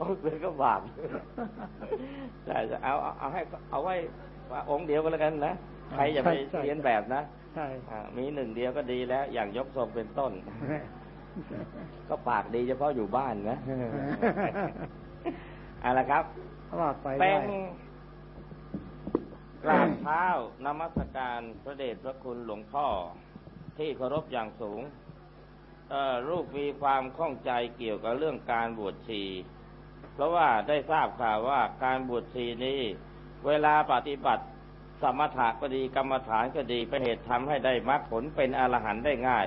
องค์เสือก็บาปใช่จะเอาเอาให้เอาไว้ว่าองค์เดียวก็แล้วกันนะใครจะไปเรียนแบบนะใช่มีหนึ่งเดียวก็ดีแล้ว อย่างยกทรงเป็นต้น ก็ปากดีเฉพาะอยู่บ้านนะเอาละครับว่าไปเป็ได้นกราบเท้านมัสการพระเดชพระคุณหลวงพ่อที่เคารพอย่างสูงเอ่อ ลูกมีความข้องใจเกี่ยวกับเรื่องการบวชชี เพราะว่าได้ทราบข่าวว่าการบวชชีนี้ เวลาปฏิบัติสมถะก็ดีกรรมฐานก็ดีเป็นเหตุทำให้ได้มรรคผลเป็นอรหันต์ได้ง่าย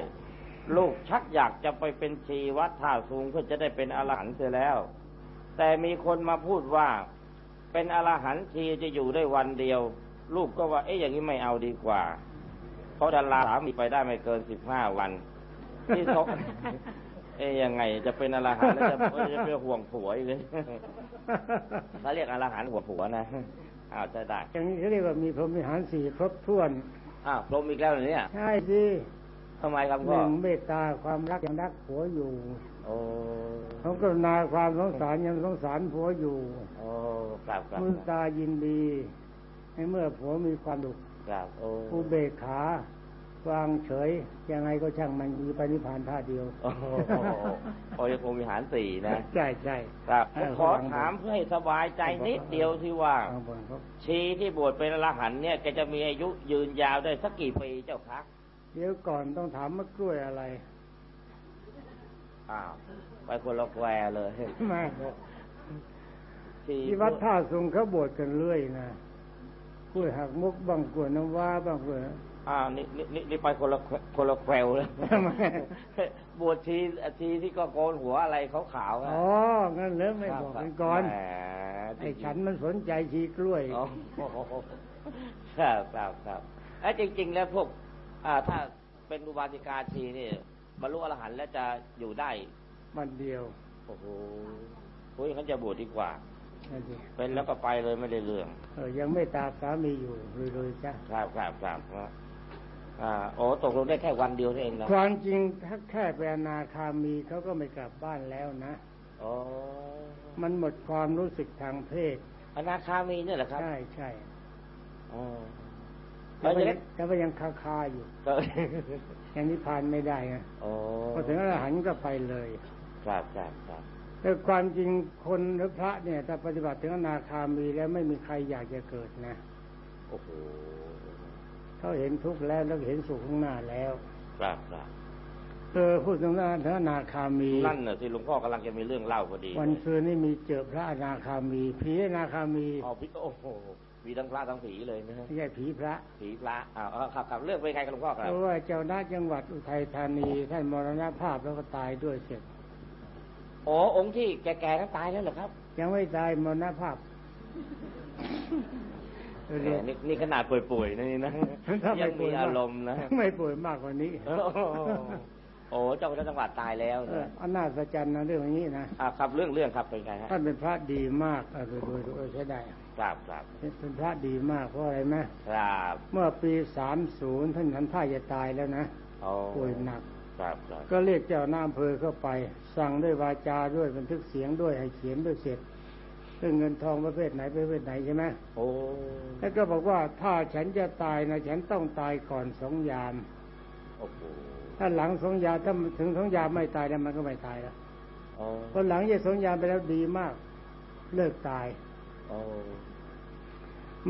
ลูกชักอยากจะไปเป็นชีวัดท่าสูงเพื่อจะได้เป็นอรหันต์เสียแล้ว แต่มีคนมาพูดว่าเป็นอรหันต์ชีจะอยู่ได้วันเดียว ลูกก็ว่าเอ๊ะอย่างนี้ไม่เอาดีกว่า เพราะดาราสามีไปได้ไม่เกินสิบห้าวัน ที่เขาเอ๊ะยังไงจะเป็นอรหันต์แล้วจะจะไปห่วงผัวอีกเลยเขาเรียกอรหันต์หัวผัวนะอ้าวจะได้อย่างนี้เขาเรียกว่ามีพรหมวิหารสี่ครบถ้วนอ้าวพรหมอีกแล้วเหรอเนี่ยใช่สิทำไมครับหพ่อนึ่งเมตตาความรักยังรักผัวอยู่โอ้เขากรุณาความสงสารยังสงสารผัวอยู่โอ้กราบกราบมือตายินดีในเมื่อผัวมีความดุกราบโอ้อุเบกขา วางเฉยยังไงก็ช่างมันมีไปนิพพานท่าเดียวโอ้โหโอ้ยคงมีหารสี่นะใช่ใช่ครับเออขอถามเพื่อให้สบายใจนิดเดียวที่ว่าข้างบนครับชีที่บวชเป็นอรหันต์เนี่ยแกจะมีอายุยืนยาวได้สักกี่ปีเจ้าคะเดี๋ยวก่อนต้องถามมะกล้วยอะไรอ้าวไปคนละแควเลยไมาชีที่วัดท่าสุงเขาบวชกันเรื่อยนะกล้วยหักมุกบ้างกล้วยน้ำว้าบ้างกล้วย อ้าวนี่นี่นี่นี่ไปคนละแควคนละแควเลยทำไมบวชชีชีที่ก็โกนหัวอะไรขาวๆอะอ๋องั้นเลยไม่บอกกันก่อนแหมไอ้ฉันมันสนใจชีกล้วยอ๋อครับครับครับไอ้จริง ๆ แล้วพวก อ่า ถ้าเป็นอุบาสิกาชีนี่บรรลุอรหันต์แล้วจะอยู่ได้มันเดียว โอ้โหเฮ้ยเขาจะบวชดีกว่านั่นสิเป็นแล้วก็ไปเลยไม่ได้เรื่อง เออยังไม่ตาสามีอยู่เลยๆจ้ะครับครับครับครับ อ่าโอ้ตกลงได้แค่วันเดียวนี่เองนะความจริงถ้าแค่เป็นอนาคามีเขาก็ไม่กลับบ้านแล้วนะอ๋อมันหมดความรู้สึกทางเพศ อนาคามีเนี่ยเหรอครับ ใช่ใช่อ๋อแต่แล้วว่าจะยังแต่ว่ายังคาคาๆอยู่ก็ยังนิพพานไม่ได้ไงโอ้พอถึงอรหันต์ก็ไปเลยครับครับครับแต่ความจริงคนหรือพระเนี่ยถ้าปฏิบัติถึงอนาคามีแล้วไม่มีใครอยากจะเกิดนะ โอ้โห เขาเห็นทุกข์แล้วแล้วเห็นสุขข้างหน้าแล้วครับครับเออพูดถึงเรื่องอนาคามีนั่นน่ะที่หลวงพ่อกำลังจะมีเรื่องเล่าพอดี วันคืนนี่มีเจอพระอนาคามีผีอนาคามีอ๋อพี่โอ้โหมีทั้งพระทั้งผีเลยนะฮะไม่ใช่ผีพระ ผีพระอ้าวเอาครับครับเรื่องเป็นไงครับหลวงพ่อคเพรับราะว่าเจ้าหน้าจังหวัดอุทัยธานีท่านมรณภาพแล้วก็ตายด้วยเสร็จอ๋อองค์ที่แก่ๆนั้นตายแล้วเหรอครับ ยังไม่ตายมรณภาพเออ นี่นี่ขนาดป่วยๆนะนี่นะถ้ายัไม่งป่มีวยอารมณ์นะไม่ป่วยมากกว่านี้โอ้โหโอ้เจ้าคณะจังหวัดตายแล้วเออนะอันน่าสะใจนะเรื่องอย่างนี้นะอ่าครับเรื่องเรื่องครับเป็นไงฮะท่านเป็นพระดีมากเออโดยโดยโดยใช้ได้ครับครับเป็นพระดีมากเพราะอะไรไหมครับ เมื่อปีสามศูนย์ท่านทันท่าจะตายแล้วนะโอ้ป่วยหนักครับครับก็เรียกเจ้าหน้าอำเภอเข้าไป สั่งด้วยวาจาด้วยบันทึกเสียงด้วยให้เขียนด้วยเสร็จ เรื่องเงินทองประเภทไหนประเภทไหนใช่ไหมโอ้แล้วก็บอกว่าถ้าฉันจะตายนะฉันต้องตายก่อนสองยามโอ้โหถ้าหลังสองยามถ้าถึงสองยามไม่ตายแล้วมันก็ไม่ตายแล้วโอ้พอหลังจากสองยามไปแล้วดีมาก เลิกตายโอ้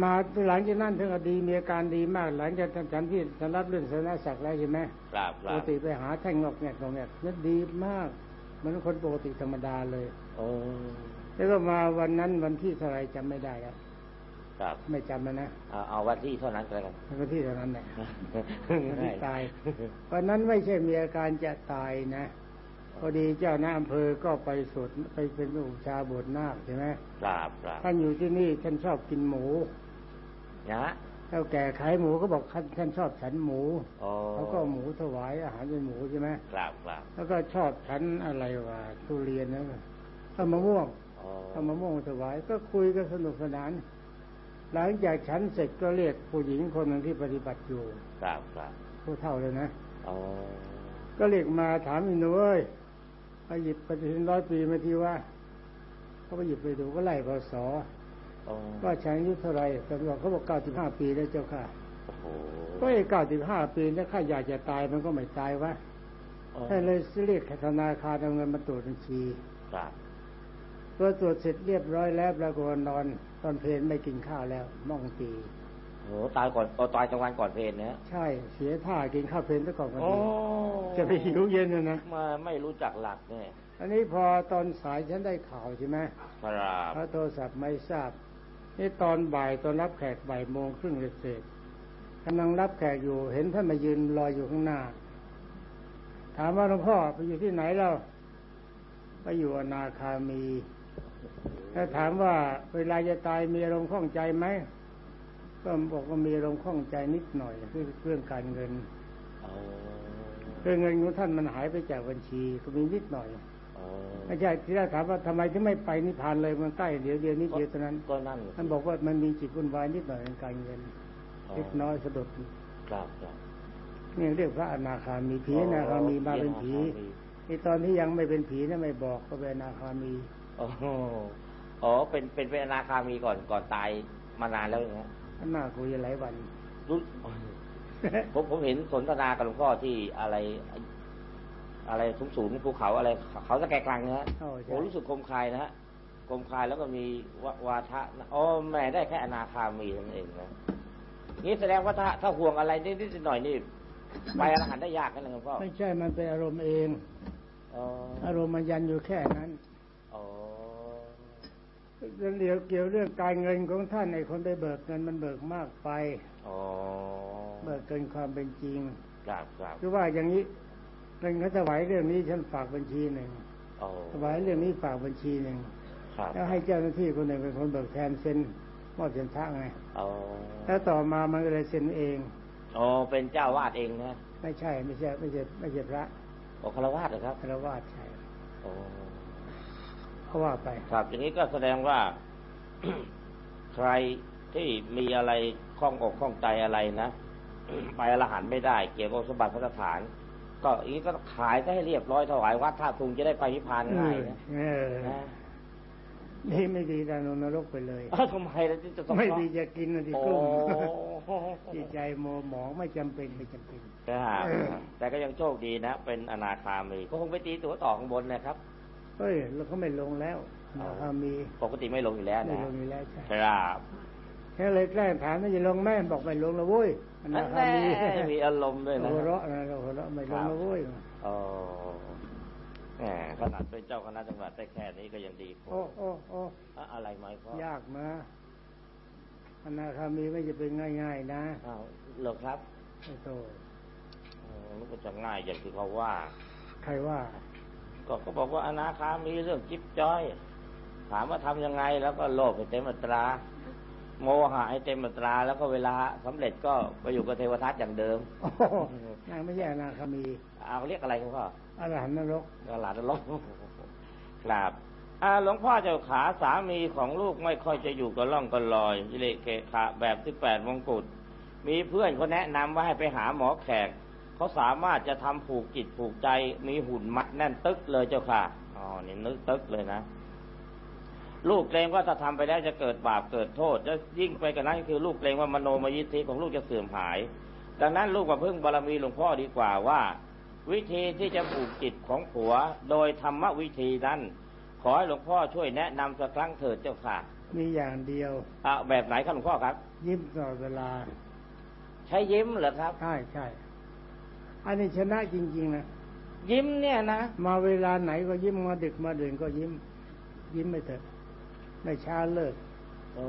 มาหลังจากนั้นถึงก็ดีมีอาการดีมาก หลังจากฉันที่ฉันรับเรื่องสนศักดิ์แล้วใช่ไหมครับคปรักบติไปหาแท่งงอกแงกงอกแงกนั่นดีมากเหมันคนปกติธรรมดาเลย โอ้ แล้วก็มาวันนั้นวันที่เท่าไรจำไม่ได้แล้วครับไม่จำแล้วนะเอาเอาวันที่เท่านั้นก็แล้วกันวันที่เท่านั้นแหละวันที่ตายวันนั้นไม่ใช่มีอาการจะตายนะพอดีเจ้าหน้าอำเภอก็ไปสวดไปเป็นอุชาบทนาคใช่ไหมครับครับท่านอยู่ที่นี่ท่านชอบกินหมูนะเท่าแก่ขายหมูก็บอกท่านท่านชอบฉันหมูโอ้เขาก็เอาหมูถวายอาหารเป็นหมูใช่ไหมครับครับแล้วก็ชอบฉันอะไรวะทุเรียนนะเอามะม่วง โอ้เอามะม่วงถวายก็คุยกันสนุกสนาน หลังจากฉันเสร็จก็เรียกผู้หญิงคนหนึ่งที่ปฏิบัติอยู่ครับครับผู้เท่าเลยนะโอ้ก็เรียกมาถามอีหนูเอ้ยไปหยิบปฏิทินร้อยปีมาทีว่าเขาไปหยิบไปดูก็ไล่พศอ๋อว่าฉันอายุเท่าไหร่ตำรวจเขาบอกเก้าสิบห้าปีแล้วเจ้าค่ะโอ้โหก็ไอ้เก้าสิบห้าปีแล้วข้าอยากจะตายมันก็ไม่ตายวะอ๋อให้เลยเรียกธนาคารเอาเงินมาตรวจบัญชีครับ พอตรวจเสร็จเรียบร้อยแล้วปรากฏว่านอน ตอนเพลนไม่กินข้าวแล้วมองตีโอ้โหตายก่อนโอ้ตายกลางวันก่อนเพลนเนี่ยใช่ เสียท่ากินข้าวเพลนซะก่อนก็โอ้ดีจะไปหิวเย็นนะนะมาไม่รู้จักหลักเนี่ยอันนี้พอตอนสายฉันได้ข่าวใช่ไหมครับเขาโทรศัพท์ไม่ทราบนี่ตอนบ่ายตอนรับแขกบ่ายโมงครึ่งเศษกำลังรับแขกอยู่เห็นท่านมายืนรออยู่ข้างหน้า ถามว่าหลวงพ่อไปอยู่ที่ไหนแล้วไปอยู่อนาคามี ถ้าถามว่าเวลาจะตายมีอารมณ์ข้องใจไหมก็บอกว่ามีอารมณ์ข้องใจนิดหน่อยคือเรื่องการเงินโอ้เรื่องเงินของท่านมันหายไปจากบัญชีก็มีนิดหน่อยโอ้ไม่ใช่ที่แรกถามว่าทำไมถึงไม่ไปนิพพานเลยมันใกล้เดี๋ยวเดียวนิดเดียวเท่านั้นก็นั่นท่านบอกว่ามันมีจิตวุ่นวายนิดหน่อยในการเงินเล็กน้อยสะดุดครับครับนี่เรียกพระอนาคามีผีอนาคามีมาเป็นผีไอตอนที่ยังไม่เป็นผีนะไม่บอกก็เป็นอนาคามีโอ้โหอ๋อ เป็น เป็นเป็นอนาคามีก่อน ก่อนตายมานานแล้วอย่างเงี้ยท่านน่าคุยหลายวันรู้ผมผมเห็นสนทนากับหลวงพ่อที่อะไร อะไรสูงสูงๆภูเขาอะไร เขาสะแกกลางนะฮะโอ้ใช่โอ้รู้สึกคมคายนะฮะคมคายแล้วก็มีววาทะนะอ๋อแหม่ได้แค่อนาคามีนั่นเองนะนี่แสดงว่าถ้าถ้าห่วงอะไรนิดๆหน่อยๆนี่ไปอรหันต์ได้ยากนะหลวงพ่อไม่ใช่มันเป็นอารมณ์เองอ๋ออารมณ์มันยันอยู่แค่นั้นอ๋อ เรื่องเดียวเกี่ยวเรื่องการเงินของท่านไอ้คนไปเบิกเงินมันเบิกมากไปอ๋อเบิกเกินความเป็นจริงครับครับคือว่าอย่างนี้เงินเขาถวายเรื่องนี้ฉันฝากบัญชีหนึ่งอ๋อถวายเรื่องนี้ฝากบัญชีหนึ่งครับแล้วให้เจ้าหน้าที่คนหนึ่งเป็นคนเบิกแทนเซ็นมอบเซ็นทะไงอ๋อแล้วต่อมามันก็เลยเซ็นเองอ๋อเป็นเจ้าวาดเองนะไม่ใช่ไม่ใช่ไม่ใช่ไม่ใช่พระโอ้คารวาสเหรอครับคารวาสใช่โอ้ เขาว่าไป ครับอย่างนี้ก็แสดงว่า ใครที่มีอะไรข้องอกข้องใจอะไรนะไปอรหันต์ไม่ได้ เกี่ยวกับสมบัติพระสถาน ก็อย่างนี้ก็ขายซะให้เรียบร้อยถวายวัดท่าทุงจะได้ไปนิพพานง่ายนะเออนะนี่ไม่ดีดานนรกไปเลยเอ้าทำไมล่ะที่จะต้องไม่ดีจะกินนะที่โอ้กลุ้มจิตใจโมหมองไม่จำเป็นไม่จำเป็นครับแต่ก็ยังโชคดีนะ เป็นอนาคามีก็คงไปตีตัวต่อข้างบนนะครับ เฮ้ยเราก็ไม่ลงแล้วอ๋อถ้ามีปกติไม่ลงอยู่แล้วไม่นะลงอยู่แล้วใช่ครับแค่เลยแกล้งถามว่าจะลงแม่บอกไม่ลงแล้วเว้ยอนั่นานคาแน่มีมีอารมณ์ด้วยนะหัวเราะนะเราหัวเราะไม่ลงแล้วเว้ยอ๋อแหมขนาดเป็นเจ้าคณะจังหวัดได้แค่นี้ก็ยังดีพอโอ้โอ้โอ้อะอะไรไหมพ่อยากนะอนาคามีไม่จะเป็นง่าย ๆ นะอ้าวเหรอครับไอ้โตอ๋อนึกว่าจะง่ายอย่างที่เขาว่า ใครว่า ก็เขาบอกว่าอนาคามีเรื่องจิ๊บจ้อย ถามว่าทำยังไง แล้วก็โลภให้เต็มอัตรา โมหะให้เต็มอัตรา แล้วก็เวลาสำเร็จก็ไปอยู่กับเทวทัตอย่างเดิมโอ้โหนั่นไม่ใช่อนาคามีเอาเรียกอะไรครับพ่ออรหันต์นรกตลาดนรกครับอ่าหลวงพ่อเจ้าขาสามีของลูกไม่ค่อยจะอยู่กับล่องกับลอยยิเลเกะขะแบบที่แปดมงกุฎมีเพื่อนเขาแนะนำว่าให้ไปหาหมอแขก เขาสามารถจะทำผูกจิตผูกใจมีหุ่นมัดแน่นตึกเลยเจ้าค่ะอ๋อนี่นึกตึกเลยนะลูกเกรงว่าถ้าทำไปแล้วจะเกิดบาปเกิดโทษจะยิ่งไปกว่านั้นคือลูกเกรงว่ามโนมยิทธิของลูกจะเสื่อมหาย ดังนั้นลูกมาพึ่งบารมีหลวงพ่อดีกว่าว่า วิธีที่จะผูกจิตของผัว โดยธรรมวิธีนั้น ขอให้หลวงพ่อช่วยแนะนำสักครั้งเถิดเจ้าค่ะ มีอย่างเดียวอะแบบไหนครับหลวงพ่อครับ ยิ้มตลอดเวลา ใช้ยิ้มเหรอครับ ใช่ใช่ อันนี้ชนะจริงๆนะยิ้มเนี่ยนะมาเวลาไหนก็ยิ้มมาดึกมาเดินก็ยิ้ม ยิ้มไม่เถอะไม่ช้าเลิกโอ้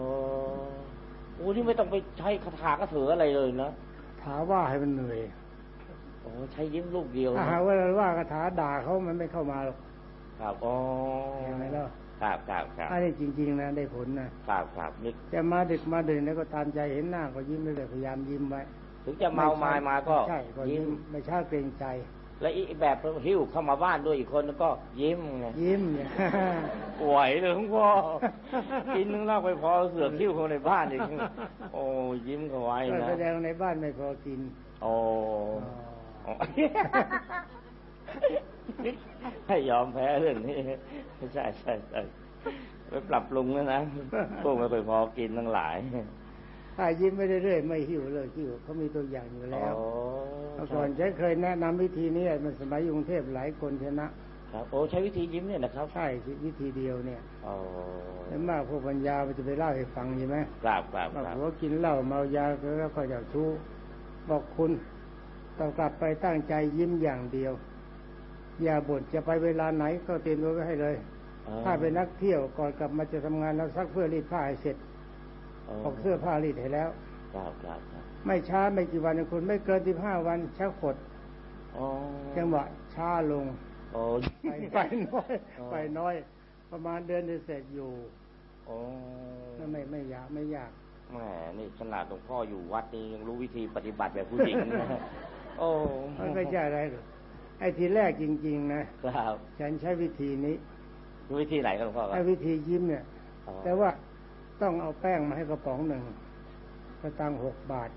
โอ้ที่ไม่ต้องไปใช้คาถากระเถืออะไรเลยนะถาว่าให้มันเหนื่อยโอ้ใช้ยิ้มลูกเดียวถ้านะหากว่าเราว่ากระถาด่าเขามันไม่เข้ามาหรอกครับอ๋อเห็นไหมล่ะครับครับครับอันนี้จริง ๆ นะได้ผลนะครับครับนี่จะมาดึกมาเดินแล้วก็ตามใจเห็นหน้าก็ยิ้มไปเลยพยายามยิ้มไว้ ถึงจะเมาไมามาก็ใช่ก็ยิ้ยิ้มมไม่ช้าเกรงใจ และอีกแบบหิ้วเข้ามาบ้านด้วยอีกคนก็ยิ้มไงยิ้มเนี่ยไหวเลยหลวงพ่อกินนึงเล่าไปพอเสือกหิ้วเข้าในบ้านอีกโอ้ยิ้มเขาไว้ก็นะแสดงในบ้านไม่พอกิน โอ้อ๋ออ๋อให้ยอมแพ้เรื่องนี้ใช่ใช่ใช่ไปปรับปรุงแล้วนะพวกไม่เคยพอกินทั้งหลาย ถ้ายิ้มไม่เรื่อยๆไม่หิวเลยหิวเขามีตัวอย่างอยู่แล้วโอ้เมื่อก่อนฉันเคยแนะนำวิธีนี้มันสมัยอยกรุงเทพหลายคนชนะครับโอ้ใช้วิธียิ้มเนี่ยนะครับใช่วิธีเดียวเนี่ยโอ้แล้วมากพวกปัญญามันจะไปเล่าให้ฟังใช่ไหมกราบกราบบอกกราบว่ากินเหล้าเมายาแล้วก็จะชู้บอกคุณต้องกลับไปตั้งใจยิ้มอย่างเดียว อย่าบ่นจะไปเวลาไหนก็เตรียมตัวไว้ให้เลย ถ้าเป็นนักเที่ยวก่อนกลับมาจะทำงานแล้วซักเสื้อรีดผ้าให้เสร็จ ออกเสื้อผ้ารีดให้แล้วกราบกราบครับไม่ช้าไม่กี่วันนะคุณไม่เกินสิบห้าวันชักขดโอ้จังหวะช้าลงโอ้ไปไปน้อยอ๋อไปน้อย ประมาณเดือนเดือนเสร็จอยู่โอ้นั่นไม่ไม่ยากไม่ยากแหมนี่ขนาดหลวงพ่ออยู่วัดนี่ยังรู้วิธีปฏิบัติแบบผู้หญิงนะโอ้มันไม่ใช่อะไรหรอกไอ้ทีแรกจริง ๆ นะครับ ฉันใช้วิธีนี้ วิธีไหนครับหลวงพ่อคไอ้รับวิธียิ้มเนี่ยอ๋อแต่ว่า ต้องเอาแป้งมาให้กระป๋องหนึ่งกระตังหกบาท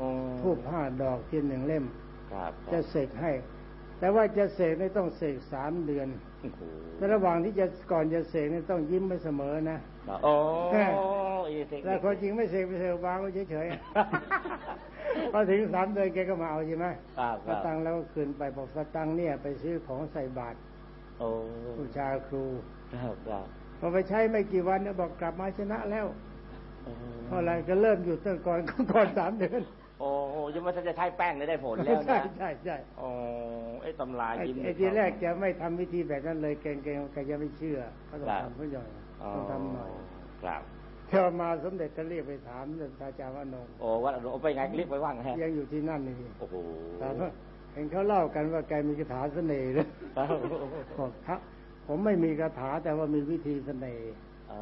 อืมทูบห้าดอกเทียนหนึ่งเล่มครับคจะรับเสกให้ แต่ว่าจะเสกนี่ต้องเสกสามเดือนโอ้โหในระหว่างที่จะก่อนจะเสกนี่ต้องยิ้มไปเสมอนะโอ้แม่อีเทคนิคแล้วคนจริงไม่เสกไปเสกวางไว้เฉยๆพอถึงสามเดือนแกก็มาเอาใช่ไหมครับสครับตังค์แล้วก็คืนไปบอกสตังค์เนี่ยไปซื้อของใส่บาตรโอ้บูชาครูครับครับ พอไปใช้ไม่กี่วันเนี่ยบอกกลับมาชนะแล้วโอ้เพราะอะไรก็เริ่มหยุดตั้งก่อนก่อนสามเดือนโอ้ยังไม่ทันจะใช้แป้งเลยได้ผลแล้วใช่นะใช่ใช่โอ้ไอ้ตำราไอ้ยิ้มไอ้ทีแรกจะไม่ทำวิธีแบบนั้นเลยเก่งๆแกจะไม่เชื่อเขาต้องทำเขาหน่อยต้องทำหน่อยครับเที่ยวมาสมเด็จก็เรียกไปถามเรื่องพระอาจารย์ว่านงโอ้วัดโอ้ไปไงเรียกไปว่างฮะยังอยู่ที่นั่นนี่โอ้โหถามว่าเห็นเขาเล่ากันว่าแกมีคาถาเสน่ห์เลยครับบอกครับ ผมไม่มีคาถาแต่ว่ามีวิธีเสน่ห์อ๋อ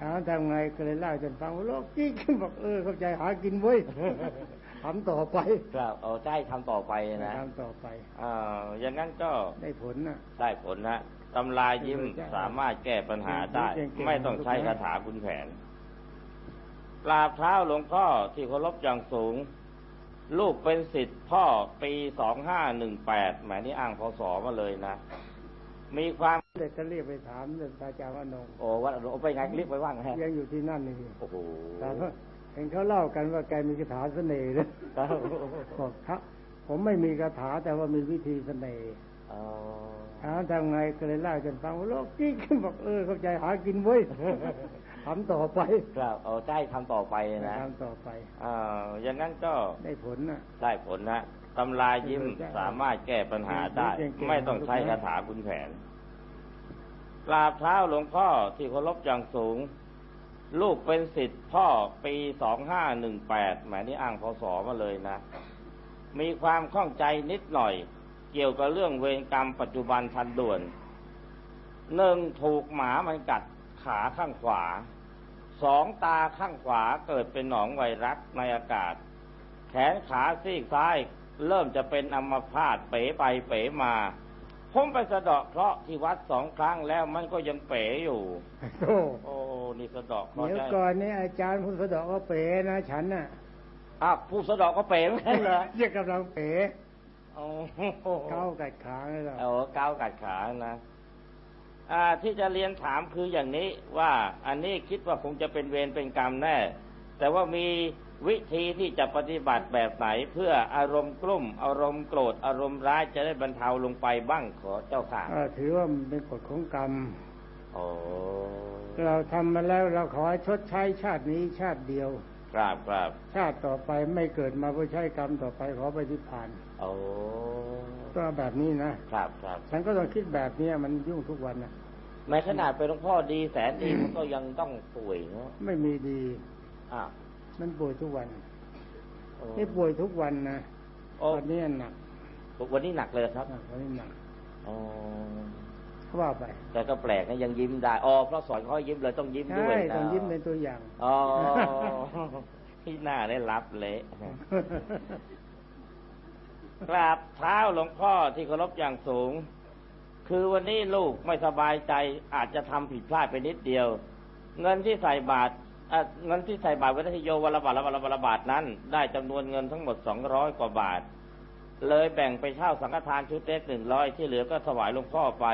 ถามทำไงก็เลยเล่าให้จนฟังว่าโลกกิ๊กบอกเออเข้าใจหากินเว้ยทำต่อไปครับเอาใช่ทำต่อไปนะทำต่อไปอ่าอย่างนั้นก็ได้ผลนะได้ผลนะตำรายิ้มเก่งๆสามารถแก้ปัญหาได้เก่งๆไม่ต้องใช้คาถาคุณแผนกราบเท้าหลวงพ่อที่เคารพอย่างสูง ลูกเป็นสิทธิ์พ่อปีสองห้าหนึ่งแปดหมายนี่อ้างพศมาเลยนะ มีความเด็กก็เรียกไปถามเรื่องพระอาจารย์ว่านงโอ้วัดโอ้ไปไงเรียกไปว่างฮะยังอยู่ที่นั่นนี่โอ้โหถามว่าเห็นเขาเล่ากันว่าแกมีคาถาเสน่ห์เลยครับบอกครับผมไม่มีคาถาแต่ว่ามีวิธีเสน่ห์อ๋อถามทำไงก็เลยเล่าให้จนฟังว่าโลกกิ๊กบอกเออเข้าใจหากินเว้ยทำต่อไปครับเอาใช่ทำต่อไปนะทำต่อไปอ่าอย่างนั้นก็ได้ผลนะได้ผลนะ ตำรายิ้มสามารถแก้ปัญหาได้เก่งๆไม่ต้องใช้คาถาคุณแผนกราบเท้าหลวงพ่อที่เคารพอย่างสูง ลูกเป็นสิทธิ์พ่อปีสองห้าหนึ่งแปดหมายนี่อ้างพศมาเลยนะ มีความข้องใจนิดหน่อย เกี่ยวกับเรื่องเวรกรรมปัจจุบันทันด่วนหนึ่งถูกหมามันกัดขาข้างขวาสองตาข้างขวาเกิดเป็นหนองไวรัสในอากาศ แขนขาซีกซ้าย เริ่มจะเป็นอัมพาตเป๋ไปเป๋มา ผมไปสะเดาะเคราะห์ที่วัดสองครั้งแล้วมันก็ยังเป๋อยู่ โอ้โอ้นี่สะเดาะเคราะห์เดี๋ยวได้ก่อนนี้อาจารย์พุทธดอกก็เป๋นะ ฉันน่ะอะผู้สะเดาะก็เป๋เหมือนกันเหรอเรียกกำลังเป๋โอ้โหเก้ากัดขาเลยหรอโอ้ก้าวกัดขานะอ่าที่จะเรียนถามคืออย่างนี้ว่าอันนี้คิดว่าคงจะเป็นเวรเป็นกรรมแน่ แต่ว่ามี วิธีที่จะปฏิบัติแบบไหนเพื่ออารมณ์กลุ่ม อารมณ์โกรธอารมณ์ร้ายจะได้บรรเทาลงไปบ้างขอเจ้าค่ะเออถือว่ามันเป็นกฎของกรรมโอ้เราทำมาแล้วเราขอให้ชดใช้ชาตินี้ชาติเดียวกราบกราบชาติต่อไปไม่เกิดมาเพื่อใช้กรรมต่อไปขอไปที่ผ่านโอ้ก็แบบนี้นะครับครับฉันก็ต้องคิดแบบเนี้ยมันยุ่งทุกวันนะในขนาดเป็นหลวงพ่อดีแสนดีมันก็ยังต้องป่วยเนาะไม่มีดีอ้าว มันป่วยทุกวันโอ้นี่ป่วยทุกวันนะโอ้วันนี้หนักวันนี้หนักเลยครับหนักวันนี้หนักอ๋อเขาว่าไป แต่ก็แปลกนะยังยิ้มได้อ๋อเพราะสอนเขาให้ยิ้มเลยต้องยิ้มด้ใช่วยนะต้องยิ้มเป็นตัวอย่างอ๋อที่หน้าได้รับเละกราบเท้าหลวงพ่อที่เคารพอย่างสูง คือวันนี้ลูกไม่สบายใจอาจจะทำผิดพลาดไปนิดเดียว เงินที่ใส่บาทเอ่อ เงินที่ใส่บาทวัฒนโยวันละบาทละบาทละบาทละบาทนั้น ได้จำนวนเงินทั้งหมดสองร้อยกว่าบาท เลยแบ่งไปเช่าสังฆทานชุดเล็กหนึ่งร้อยที่เหลือก็ถวายหลวงพ่อไป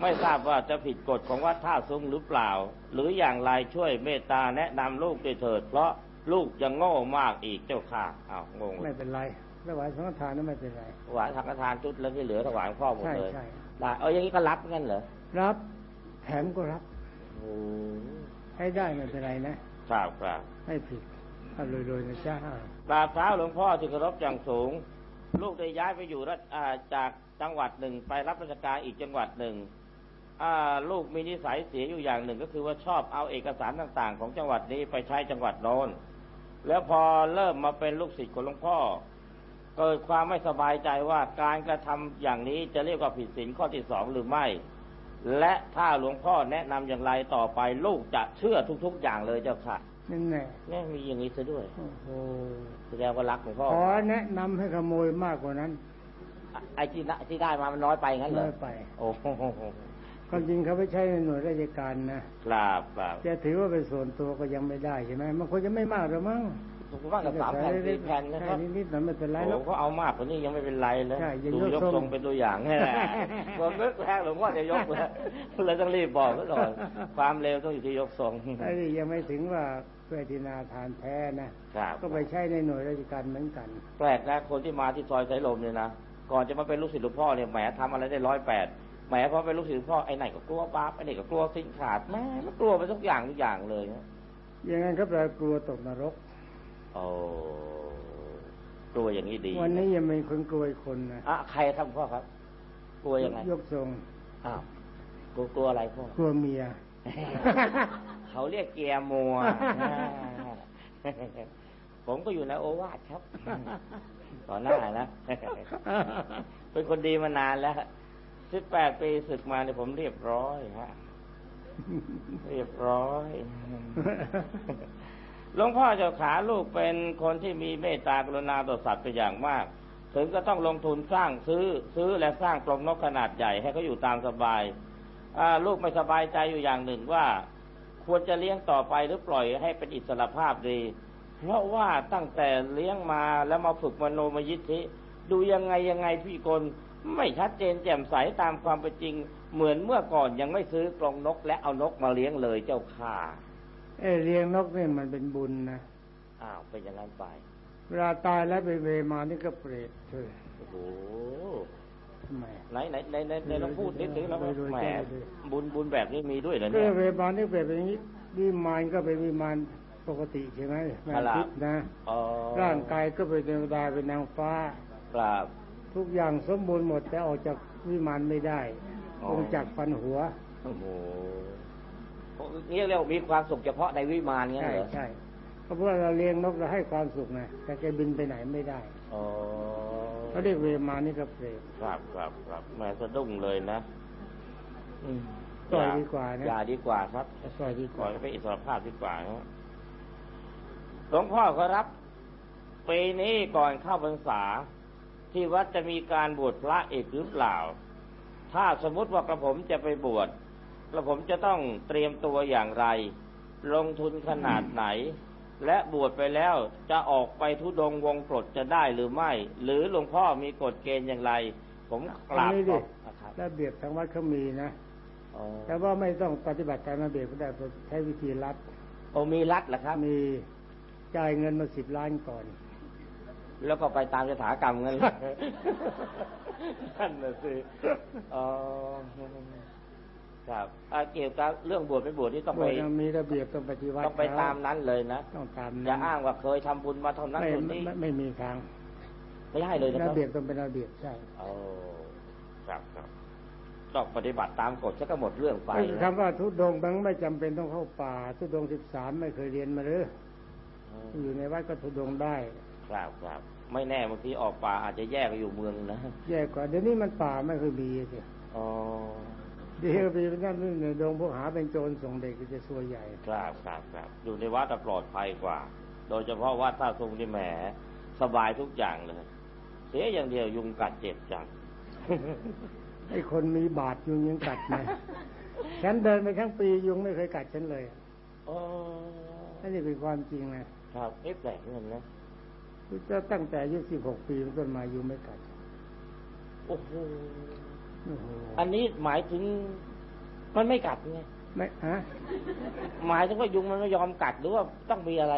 ไม่ทราบว่าจะผิดกฎของวัดท่าซุ้งหรือเปล่า หรืออย่างไรช่วยเมตตาแนะนำลูกด้วยเถิด เพราะลูกยังโง่มากอีกเจ้าค่ะอ้าวงงไม่เป็นไรถวายสังฆทานนั้นไม่เป็นไรถวายสังฆทานชุดแล้วที่เหลือถวายหลวงพ่อหมดใช่เลยใช่ได้เอาอย่างนี้ก็รับงั้นเหรอรับ แถมก็รับโอ้ให้ได้ไม่เป็นไรนะ ครับครับไม่ผิดถ้ารวยๆนะจ้ากราบเท้าหลวงพ่อที่เคารพอย่างสูง ลูกได้ย้ายไปอยู่รัฐอ่าจากจังหวัดหนึ่งไปรับราชการอีกจังหวัดหนึ่งอ่าลูกมีนิสัยเสียอยู่อย่างหนึ่งก็คือว่าชอบเอาเอกสารต่างๆ ของจังหวัดนี้ไปใช้จังหวัดโน้นแล้วพอเริ่มมาเป็นลูกศิษย์ของหลวงพ่อเกิดความไม่สบายใจว่าการกระทำอย่างนี้จะเรียกว่าผิดศีลข้อที่สองหรือไม่ และถ้าหลวงพ่อแนะนำอย่างไรต่อไปลูกจะเชื่อทุก ๆ อย่างเลยเจ้าค่ะนั่นแน่แน่มีอย่างนี้ซะด้วยโอ้โหแสดงว่ารักหลวงพ่อขอแนะนำให้ขโมยมากกว่านั้น ไอ้ที่น่ะที่ได้มามันน้อยไปงั้นเหรน้ออยไป โอ้โหความจริงเขาไปใช้ในหน่วยราชการนะครับครับจะถือว่าเป็นส่วนตัวก็ยังไม่ได้ใช่ไหมมันควรจะไม่มากหรอกมั้ง ผมว่ากับสามแผ่นสี่แผ่นนะครับแค่นิดๆหน่อยไม่เป็นไรหรโอ้อกเขาเอามากกว่านี้ยังไม่เป็นไรเลยใช่อย่าดูยกยกทรงทรงเป็นตัวอย่างแค่แหละผมนึกแรกหลวงพ่อจะยกแล้วเลยต้องรีบบอกเขาก่อนความเร็วต้องอยู่ที่ยกทรงไอ้นี่ยังไม่ถึงว่าเวทินาทานแท้นะครับก็ไปใช้ในหน่วยราชการเหมือนกัน แปลกนะคนที่มาที่ซอยสายลมเนี่ยนะก่อนจะมาเป็นลูกศิษย์หลวงพ่อเนี่ยแหมทำอะไรได้ร้อยแปดแหมพอเป็นลูกศิษย์หลวงพ่อไอ้ไหนก็กลัวบาปไอ้ไหนก็กลัวสิ้นขาดแหม่มันกลัวไปทุกอย่างทุกอย่างเลยนะอย่างนั้นก็แปลกลัวตกนรก โอ้กลัวอย่างนี้ดี วันนี้ยังมีคนกลัวอีกคนนะอะใครครับพ่อครับ กลัวยังไงยกทรงอ้าวกลัวกลัวอะไรพ่อกลัวเมีย เขาเรียกเกียร์มัวผมก็อยู่ในโอวาทครับต่อหน้านะ เป็นคนดีมานานแล้วสิบแปดปีศึกมาเนี่ยผมเรียบร้อยฮะ เรียบร้อย หลวงพ่อเจ้าขาลูกเป็นคนที่มีเมตตากรุณาต่อสัตว์เป็นอย่างมาก ถึงก็ต้องลงทุนสร้างซื้อซื้อและสร้างกรงนกขนาดใหญ่ให้เขาอยู่ตามสบายลูกไม่สบายใจอยู่อย่างหนึ่งว่า ควรจะเลี้ยงต่อไปหรือปล่อยให้เป็นอิสระภาพดี เพราะว่าตั้งแต่เลี้ยงมาแล้วมาฝึกมโนมยิทธิ ดูยังไงยังไงพี่กลไม่ชัดเจนแจ่มใสตามความเป็นจริง เหมือนเมื่อก่อนยังไม่ซื้อกรงนกและเอานกมาเลี้ยงเลยเจ้าค่ะ เอ้ยเลี้ยงนกนี่มันเป็นบุญนะอ้าวเป็นอย่างนั้นไปเวลาตายแล้วไปเวมานี่ก็เปรตเธอโอ้โหทำไมไหนไหนไหนไหนไหนลองพูดนิดนึงแล้วไปดูแหมไปดูบุญบุญแบบนี้มีด้วยเหรอก็เนี่ยเวมานี่เปรตเป็นอย่างนี้วิมานก็เป็นวิมานปกติใช่ไหมแม่ครับทิพย์นะอ๋อร่างกายก็เป็นเทวดาเป็นนางฟ้ากราบทุกอย่างสมบูรณ์หมดแต่ออกจากวิมานไม่ได้อ๋อองค์จากฟันหัวโอ้โห นี่เรียกว่ามีความสุขเฉพาะในวิมานงั้นใช่เหรอใช่เพราะว่าเราเลี้ยงนกเราให้ความสุขนะแต่แกบินไปไหนไม่ได้อ๋อเขาเรียกเวมานี่ก็เปรตครับครับครับแหม่สะดุ้งเลยนะ อืมปล่อยดีกว่านะอย่าดีกว่าครับสวยดีกปล่อว่ายให้เป็นอิสรภาพดีกว่านะหลวงพ่อขอรับปีนี้ก่อนเข้าพรรษา ที่วัดจะมีการบวชพระอีกหรือเปล่า ถ้าสมมุติว่ากระผมจะไปบวช กระผมจะต้องเตรียมตัวอย่างไร ลงทุนขนาดไหน และบวชไปแล้วจะออกไปทุดงค์วงปลดจะได้หรือไม่ หรือหลวงพ่อมีกฎเกณฑ์อย่างไร ผมกราบอันนี้ขดิอบนะครับระเบียบทางวัดเขามีนะอ๋อแต่ว่าไม่ต้องปฏิบัติตามระเบียบก็ได้ใช้วิธีรัดโอ้มีรัฐเหรอครับ มีจ่ายเงินมาสิบล้านก่อน แล้วก็ไปตามยถากรรมงั้นเลยนั่นน่ะสิอ๋อ ครับอ่าเกี่ยวกับเรื่องบวชไม่บวชนี่ต้องบไปวชมีระเบียบต้องปฏิวัติต้องไปตามนั้นเลยนะต้องตามอย่านั้นอ้างว่าเคยทำบุญมาเท่านั้นไม่เท่าไม่นี้ไม่ไม่มีทางไม่ได้เลยนะคระรับเบียบต้องเป็นระเบียบใช่โอ้ครับครับต้องปฏิบัติตามกฎซะก็หมดเรื่องไปไอ้นะคำว่าทุดงค์มันไม่จำเป็นต้องเข้าป่า ทุดงสิบสามไม่เคยเรียนมาหรืออยู่ในวัดก็ทุดงค์ได้ ครับครับไม่แน่บางทีออกป่าอาจจะแยกไปอยู่เมืองนะแย่กว่าเดี๋ยวนี้มันป่าไม่เคยมีสิอ๋อเดี๋ยวไปนั่นนี่ในดงพวกหาเป็นโจรส่งเด็กก็จะซวยใหญ่ ครับครับครับอยู่ในวัดจะปลอดภัยกว่า โดยเฉพาะวัดท่าทรงนี่แหมสบายทุกอย่างเลย เสียอย่างเดียวยุงกัดเจ็บจังไอ้คนมีบาดยุงยังกัดนะฉันเดินไปทั้งปียุงไม่เคยกัดฉันเลยอ๋อนั่นนี่เป็นความจริงนะครับเอ๊ะแปลกเงินนะจะตั้งแต่อายุสิบหกปีเป็นต้นมายุงไม่กัดอโอ้โหโอ้โหอันนี้หมายถึงมันไม่กัดไงไม่ฮะหมายถึงว่ายุงมันไม่ยอมกัดหรือว่าต้องมีอะไร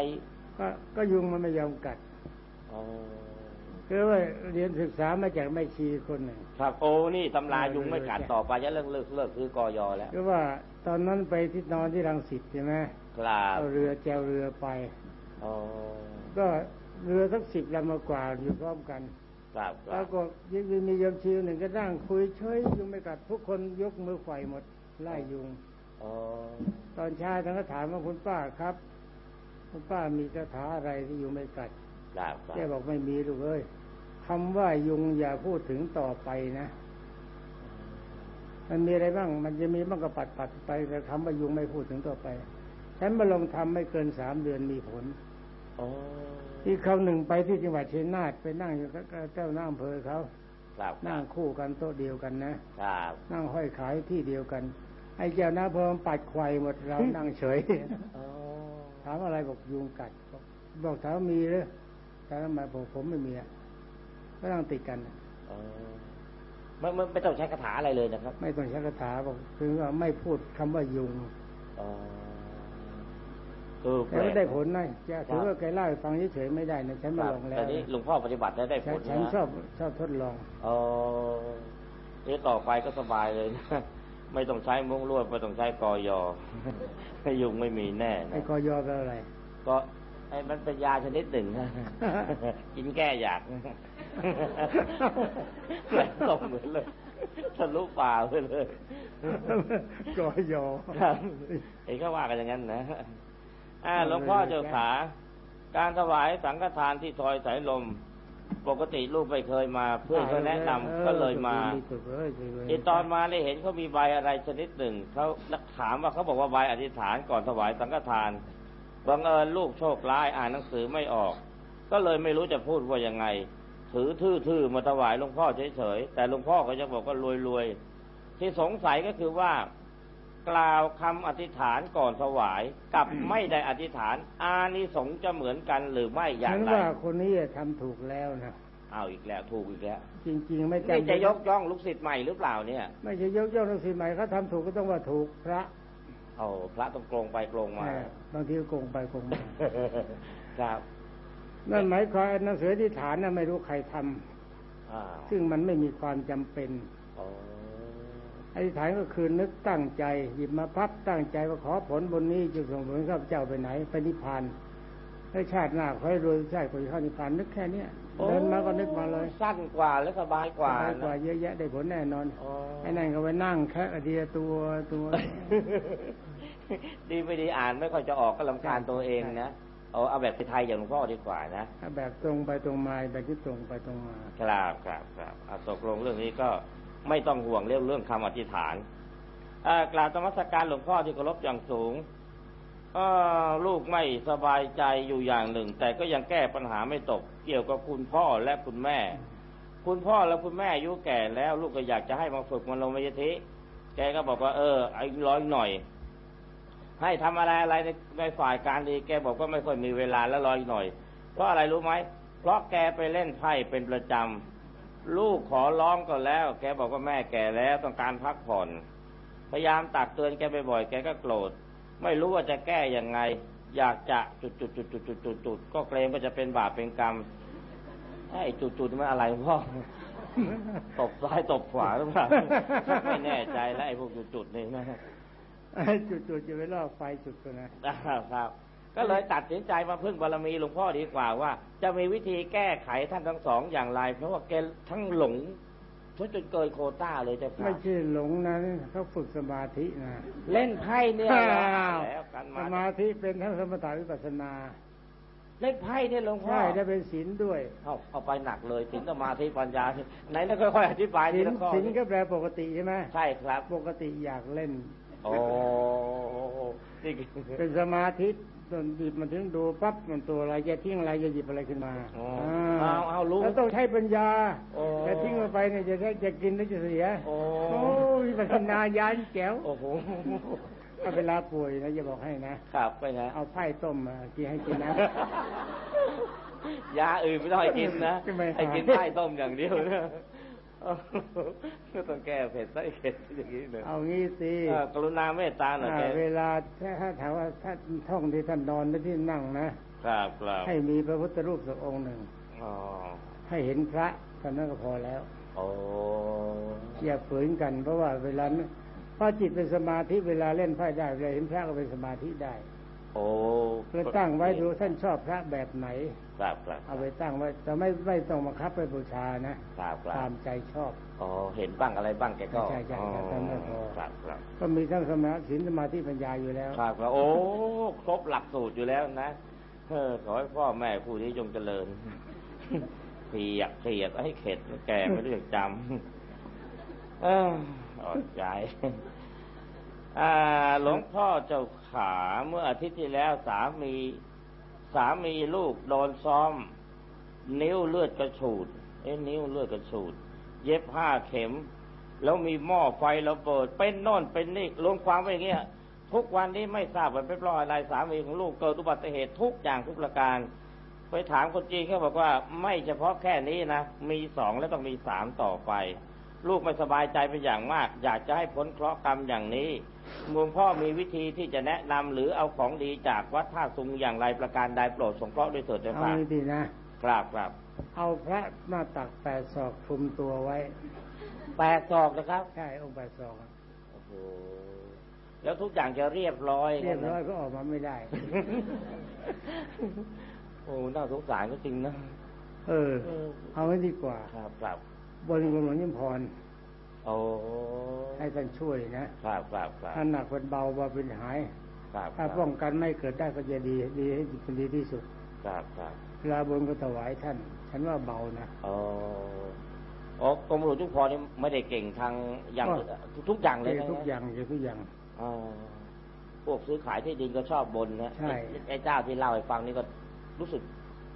ก็ก็ยุงมันไม่ยอมกัดอ๋อคือว่าเรียนศึกษามาจากแม่ชีคนหนึ่งครับโอ้นี่ตำรายุงไม่กัดต่อไปจะเลิกเลิกเลิกคือกอยอแล้วคือว่าตอนนั้นไปที่นอนที่รังสิตใช่ไหมครับเอาเรือแจวเรือไปอ๋อก็เรือสักสิบลำกว่าอยู่พร้อมกัน ครับคแล้รัวบก็ยังมีโยมชีหนึ่งก็นั่งคุยเฉยยุงไม่กัดทุกคนยกมือไฟหมดไล่ยุงอ๋อตอนเช้าท่านก็ถามว่าคุณป้าครับ คุณป้ามีคาถาอะไรที่ยุงไม่กัดครับครัแกบบอกไม่มีลูกเอ้ยคำว่ายุงอย่าพูดถึงต่อไปนะ มันมีอะไรบ้าง มันจะมีบ้างก็ปัดปัดไปแต่คำว่ายุงไม่พูดถึงต่อไปฉันมาลองทำไม่เกินสามเดือนมีผลอ๋ อที่เขาหนึ่งไปที่จังหวัดเชียงนาทไปนั่งอยู่กับเจ้าหน้าอำเภอเขาครับคนั่รังบคู่กันโต๊ะเดียวกันนะครับนั่งห้อยขายที่เดียวกัน ไอ้เจ้าหน้าอำเภอมันปัดไขว่หมดเรานั่งเฉยอ๋อถามอะไรบอกยุงกัด บอกบอกถามมีหรือแต่ทำไมบอกผมไม่มีอะก็นั่งติดกันน่ะอ๋อไม่ไม่ไม่ต้องใช้คาถาอะไรเลยนะครับ ไม่ต้องใช้คาถาบอกคือว่าไม่พูดคำว่ายุงอ๋อคือ แต่ไม่ได้ผลนะจะถือว่าแกเล่าให้ฟังเฉยๆไม่ได้นะฉันคมารับลองแล้วแต่นี้หลวงพ่อปฏิบัติแล้วได้ผฉันลฉันนะชอบชอบทดลองอ๋อนี่ต่อไปก็สบายเลยนะไม่ต้องใช้มุ้งลวดไม่ต้องใช้กอยอให้ยุงไม่มีแน่นะไอ้กอยอเป็นอะไร ก็ไอ้มันเป็นยาชนิดหนึ่งนะกินแก้อยากแหม่ตรงเหมือนเลยทะลุป่าไปเลยกอยอครับเห็นเขาว่ากันอย่างนั้นนะ อ่าหลวงพ่อเจ้าขา การถวายสังฆทานที่ซอยสายลม ปกติลูกไม่เคยมา เพื่อนเขาแนะนำก็เลยมาถูกเลยถูกเลยไอตอนมาได้เห็นเขามีใบอะไรชนิดหนึ่งเขาถามว่าเขาบอกว่าใบอธิษฐานก่อนถวายสังฆทานบังเอิญลูกโชคร้ายอ่านหนังสือไม่ออก ก็เลยไม่รู้จะพูดว่ายังไง ถือทื่อๆมาถวายหลวงพ่อเฉยๆแต่หลวงพ่อก็จะบอกว่ารวยๆที่สงสัยก็คือว่า กล่าวคำอธิษฐานก่อนถวายกับไม่ได้อธิษฐาน อานิสงส์จะเหมือนกันหรือไม่อย่าฉังนไรว่าคนนี้ทำถูกแล้วนะเอาอีกแล้วถูกอีกแล้ว จริง ๆ ไม่นี่จำจะยกย่องลูกศิษย์ใหม่หรือเปล่าเนี่ย ไม่ใช่ยกย่องหนังสือใหม่เขาทำถูกก็ต้องว่าถูกพระโอ้พระต้องโกงไปโกงมาแหม่บางทีก็โกงไปโกงมาครับนั่นหมายความหนังสือที่ฐานน่ะไม่รู้ใครทำอ่าซึ่งมันไม่มีความจำเป็น อ๋ออธิษฐานก็คือนึกตั้งใจ หยิบมาพับตั้งใจว่าขอผลบนนี้จะส่งผลข้าพเจ้าไปไหนไปนิพพานให้ชาติหน้าขอให้รวยชาติคนเข้านิพพานนึกแค่เนี้ยเดินมาก็นึกมาเลยสั้นกว่าและสบายกว่าสบายกว่านะเยอะแยะได้ผลแน่นอนอ๋อไอ้นั่นก็ไปนั่งแค่เดียวตัวตัวดีไม่ดีอ่านไม่ค่อยจะออกก็ลำคาญตัวเองใช่นะเอาเอาแบบไทยๆอย่างหลวงพ่อดีกว่านะถ้าแบบตรงไปตรงมาแบบที่ตรงไปตรงมา ครับครับครับอะตกลงเรื่องนี้ก็ ไม่ต้องห่วงเรื่องเรื่องคำอธิษฐานอ่ากราบธรรมสการหลวงพ่อที่เคารพอย่างสูงลูกไม่สบายใจอยู่อย่างหนึ่ง แต่ก็ยังแก้ปัญหาไม่ตก เกี่ยวกับคุณพ่อและคุณแม่ คุณพ่อและคุณแม่อายุแก่แล้วลูกก็อยากจะให้มาฝึกมันลงวิทธิแกก็บอกว่า เออไอ้ร้อยหน่อย ให้ทำอะไรอะไรในในฝ่ายการดีแกบอกว่าไม่ค่อยมีเวลาแล้วรออีหน่อย เพราะอะไรรู้ไหมเพราะแกไปเล่นไพ่เป็นประจำ ลูกขอร้องก็แล้ว แกบอกว่าแม่แก่แล้วต้องการพักผ่อน พยายามตักเตือนแกบ่อยๆแกก็โกรธ ไม่รู้ว่าจะแก้ยังไง อยากจะจุดจุดจุดจุดจุดจุดจุดก็เกรงว่าจะเป็นบาปเป็นกรรมไอ้จุดจุดมันอะไรพ่อตบซ้ายตบขวาหรือเปล่าไม่แน่ใจแล้วไอ้พวกจุดจุดๆนี่นะไอ้จุดๆจะไปล่อไฟจุดกันนะครับ ก็เลยตัดสินใจมาพึ่งบารมีหลวงพ่อดีกว่าว่า จะมีวิธีแก้ไขท่านทั้งสองอย่างไร เพราะว่าแกทั้งหลงทุจนเกินโควต้าเลยเจ้าค่ะไม่ใช่หลงนะเขาฝึกสมาธินะเล่นไพ่เนี่ยเหรออ้าวแล้วกันสมามาธิเป็นทั้งสมถะวิปัสสนา เล่นไพ่เนี่ยหลวงพ่อใช่ได้เป็นศีลด้วยเอาเอาไปหนักเลยสินสมาธิปัญญาไหนแล้วค่อยๆอธิบายทีศีลละข้อศีลก็แปลปกติใช่ไหมใช่ครับ ปกติอยากเล่น โอ้นี่เป็นสมาธิตอนหยิบมันถึงดูปั๊บมันตัวอะไรจะทิ้งอะไรจะหยิบอะไรขึ้นมาอ๋ออ่าเอาเอารู้แล้วต้องใช้ปัญญาโอ้จะทิ้งมันไปเนี่ยจะได้จะกินหรือจะเสียโอ้โอ้ยปัญญายานแจ๋วโอ้โหถ้าเวลาป่วยนะจะบอกให้นะครับไปนะเอาไผ่ต้มมากินให้กินนะยาอื่นไม่ต้องให้กินนะทำไมให้กินไส้ต้มอย่างเดียวนะ ก็ต้องแก้เผ็ดใส่เผ็ดอย่างนี้เลยเอางี้สิเออกรุณาเมตตาหน่อยอ่าแกเวลาถ้าถามว่าถ้าท่องที่ท่านนอนหรือที่นั่งนะครับครับให้มีพระพุทธรูปสักองค์หนึ่งอ๋อให้เห็นพระเท่านั้นก็พอแล้วโอ้อย่าฝืนกัน เพราะว่าเวลานั้นเพราะจิตเป็นสมาธิเวลาเล่นไพ่ได้เวลาเห็นพระก็เป็นสมาธิได้ โอ้เลยตั้งไว้ดูท่านชอบพระแบบไหนครับครับเอาไปตั้งไว้แต่ไม่ไม่ต้องบังคับไปบูชานะครับครัตาบมใจชอบอ๋อเห็นบ้างอะไรบ้างแกก็ใช่ใช่ใช่ทำได้พอครับครับก็มีทั้งสมาธิสมาธิปัญญาอยู่แล้วครับครับโอ้ครบหลักสูตรอยู่แล้วนะเออขอให้พ่อแม่ผู้นี้จงเจริญเพียกเพียกให้เข็ดแก่ไม่รู้จักจำเอออดใจอ่า หลวงพ่อเจ้าขาเมื่ออาทิตย์ที่แล้วสามีสามีลูกโดนซ้อม นิ้วเลือดกระฉูดเอ้นิ้วเลือดกระฉูด เย็บห้าเข็ม แล้วมีหม้อไฟระเบิด เป็นโน่นเป็นนี่รวมความไปอย่างเงี้ย ทุกวันนี้ไม่ทราบว่าเป็นเพราะอะไรสามีของลูกเกิดอุบัติเหตุทุกอย่างทุกประการ ไปถามคนจีนเขาบอกว่าไม่เฉพาะแค่นี้นะมีสองแล้วต้องมีสามต่อไป ลูกไม่สบายใจเป็นอย่างมาก อยากจะให้พ้นเคราะห์กรรมอย่างนี้ หลวงพ่อมีวิธีที่จะแนะนำหรือเอาของดีจากวัดท่าซุงอย่างไรประการใดโปรดสงเคราะห์ด้วยเถิดเจ้าเอาค่ะดีๆนะครับครับเอาพระหน้าตักแปดศอกคลุมตัวไว้แปดศอกนะครับใช่องค์แปดศอกอะโอ้โหแล้วทุกอย่างจะเรียบร้อยเรียบนะร้อยก็ออกมาไม่ได้ โอ้น่าสงสารก็จริงนะเออ เอาไว้ดีกว่าครับครับบนกรมหลวงยิมพร โอ้ให้ท่านช่วยนะครับครับครับถ้าหนักเป็นเบาเบาเป็นหายครับถ้าป้องกันไม่เกิดได้ก็จะดีดีให้เป็นดีที่สุดครับครับเวลาบนก็ถวายท่าน ฉันว่าเบานะโอ้โอ้กรมหลวงจุฬานี่ไม่ได้เก่งทางอย่างก็ทุกอย่างเลยนะทุกอย่างทุกอย่างอ๋อพวกซื้อขายที่ดินก็ชอบบนนะใช่ไอ้ไอ้เจ้าที่เล่าให้ฟังนี่ก็รู้สึก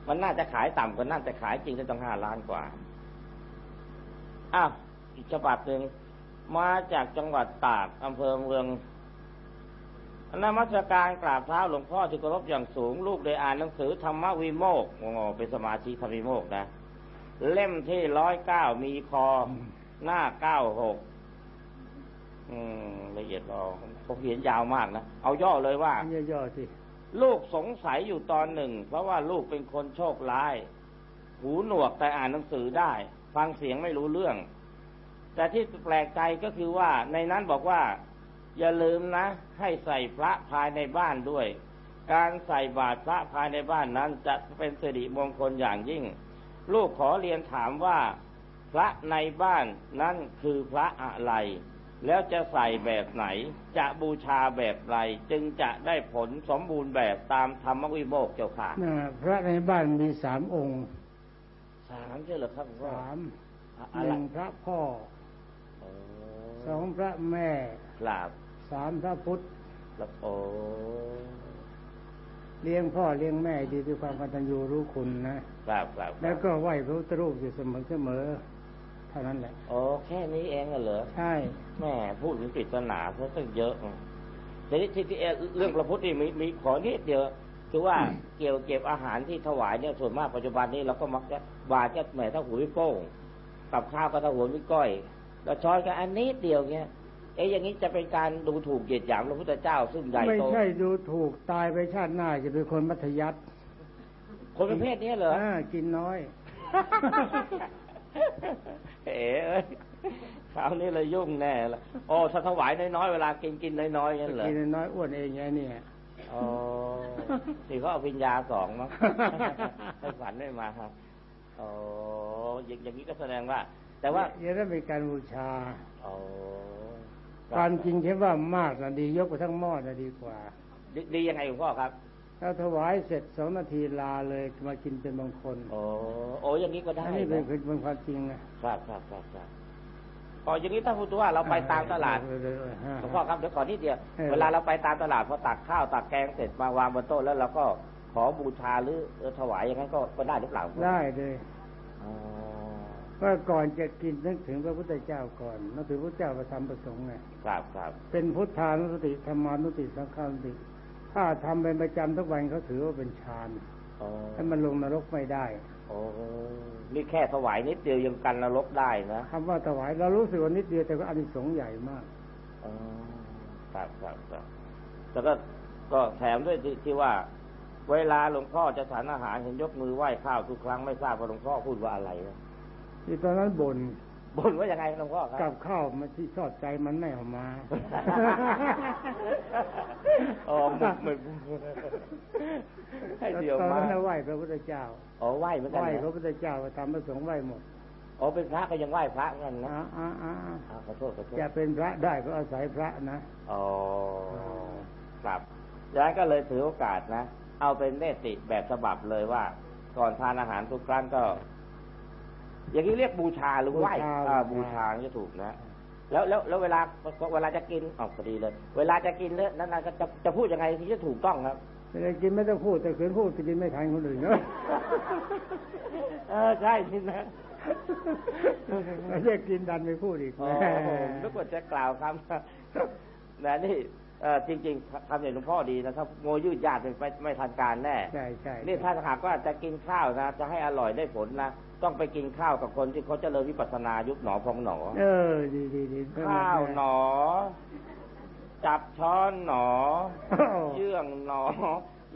มันน่าจะขายต่ำกว่านั่นแต่ขายจริงจะต้องห้าล้านกว่าอ้าว อีกฉบับหนึ่งมาจากจังหวัดตากอำเภอเมืองนมัสการกราบเท้าหลวงพ่อที่เคารพอย่างสูง ลูกได้อ่านหนังสือธรรมวิโมกข์โอ้โหเป็นสมาธิธรรมวิโมกข์นะ เล่มที่ร้อยเก้ามีคอหน้าเก้าหกอืมละเอียดรอผมเขียนยาวมากนะ เอาย่อเลยว่าย่อๆสิลูกสงสัยอยู่ตอนหนึ่ง เพราะว่าลูกเป็นคนโชคร้าย หูหนวกแต่อ่านหนังสือได้ ฟังเสียงไม่รู้เรื่อง แต่ที่แปลกใจก็คือว่าในนั้นบอกว่า อย่าลืมนะ ให้ใส่พระภายในบ้านด้วย การใส่บาตรพระภายในบ้านนั้นจะเป็นสิริมงคลอย่างยิ่ง ลูกขอเรียนถามว่า พระในบ้านนั้นคือพระอะไร แล้วจะใส่แบบไหน จะบูชาแบบไร จึงจะได้ผลสมบูรณ์แบบตามธรรมวิโมกข์เจ้าค่ะน่ะพระในบ้านมีสามองค์สามใช่เหรอครับหลวงพ่อสามอะหอะไรนึ่งพระพ่อโอ้ สองพระแม่กราบสามพระพุทธแล้วโอ้เลี้ยงพ่อเลี้ยงแม่ดีด้วยความกตัญญูรู้คุณนะกราบกราบแล้วก็ไหว้พระพุทธรูปอยู่เสมอเสมอเท่านั้นแหละโอ้แค่นี้เองเหรอใช่แม่พูดถึงปริศนาเพราะตั้งเยอะทีนี้ที่ที่เอ่อเรื่องพระพุทธนี่มีมีขอนิดเดียวคือว่าเกี่ยวเก็บอาหารที่ถวายเนี่ยส่วนมากปัจจุบันนี้เราก็มักจะบาดจะแหมถ้าหัวไม่โป้งกับข้าวก็ถ้าหัวไม่ก้อย แล้วช้อนกันอันนี้เดียวเงี้ยเอ๊ะอย่างนี้จะเป็นการดูถูกเหยียดหยามพระพุทธเจ้าซึ่งใหญ่ไม่โตใช่ดูถูกตายไปชาติหน้าจะเป็นคนมัธยัสถ์คนประเภทนี้เหรออ่ากินน้อย เอ๋เอ้ยคราวนี้เลยยุ่งแน่ละโอ้ถ้าถวายน้อยๆเวลากินกินน้อยๆงั้นเหรอกินน้อยอ้วนเองไงเนี่ยอ๋อนี่เขาเอาวิญญาสองมั้งให้ฝันได้มาครับอ๋ออย่างอย่างนี้ก็แสดงว่า แต่ว่าอย่าได้เป็นการบูชาอ๋อความจริงแค่ว่ามากนะดียกไปทั้งหม้อนะดีกว่าดีดียังไงหลวงพ่อครับ ถ้าถวายเสร็จสองนาทีลาเลยมากินเป็นมงคลโอ้โอ้อย่างนี้ก็ได้อันนี้เป็นนะเป็นความจริงนะครับครับครับครับอ๋ออย่างนี้ถ้าพูดว่าเราไปตามตลาดเออเออเออเออหลวงพ่อครับเดี๋ยวขอนิดเดียวเออเวลาเราไปตามตลาดพอตักข้าวตักแกงเสร็จมาวางบนโต๊ะแล้วเราก็ขอบูชาหรือเออถวายอย่างนั้นก็ก็ได้หรือเปล่าได้เลยอ๋อ ว่าก่อนจะกินนึกถึงพระพุทธเจ้าก่อนนึกถึงพระเจ้าประธรรมประสงค์ไงครับครับเป็นพุทธานุสติธรรมานุสติสังฆานุสติ ถ้าทำเป็นประจำทุกวันเขาถือว่าเป็นฌานอ๋อให้มันลงนรกไม่ได้คโอ้นี่แค่ถวายนิดเดียวยังกันนรกได้นะคำว่าถวายเรารู้สึกว่านิดเดียวแต่ก็อานิสงส์ใหญ่มากอ๋อครับครับครับแล้วก็ก็แถมด้วยที่ที่ว่า เวลาหลวงพ่อจะฉันอาหารเห็นยกมือไหว้ข้าวทุกครั้งไม่ทราบว่าหลวงพ่อพูดว่าอะไรนะ ที่ตอนนั้นบ่นบ่นว่ายังไงหลวงพ่อครับกับข้าวมันที่ชอบใจมันไม่เออกมาอ๋อหมึกหมึกให้เดียวตอนมานั้นไหว้พระพุทธเจ้าอ๋อไหว้เหมือนกันไหว้นะพระพุทธเจ้าทำพระสงฆ์ไหว้หมดอ๋อเป็นพระก็ยังไหว้พระกันนะอ่าอ่าอ่าอ่าขอโทษขอโทษจะเป็นพระได้ก็อาศัยพระนะอ๋อครับดังนั้นก็เลยถือโอกาสนะ เอาเป็นเนติแบบฉบับเลยว่า ก่อนทานอาหารทุกครั้งก็ อย่างนี้เรียกบูชาหรือไหว้บูชาอ่าบูชาจะถูกนะแล้วแล้วแล้วเวลาเวลาจะกินออกพอดีเลย เวลาจะกินเนี่ยนั่นๆก็จะจะพูดยังไงที่จะถูกต้องครับไม่ได้กินไม่ต้องพูดแต่ขืนพูดจะกินไม่ทันคนอื่นเนาะเออใช่จริงนะไม่ใช่กินดันไปพูดอีกโอ้โหนึกว่าจะกล่าวคำนะนี่เออจริงๆทำอย่างหลวงพ่อดีนะครับโงยืดยาดเป็นไม่ไม่ทันการแน่ใช่ใช่นี่ถ้าหากว่าจะกินข้าวนะจะให้อร่อยได้ผลนะ ต้องไปกินข้าวกับคนที่เขาเจริญวิปัสสนายุบหนอพองหนอ เออ ดีดีดีข้าวหนอ จับช้อนหนอโอ้เยื่องหนอ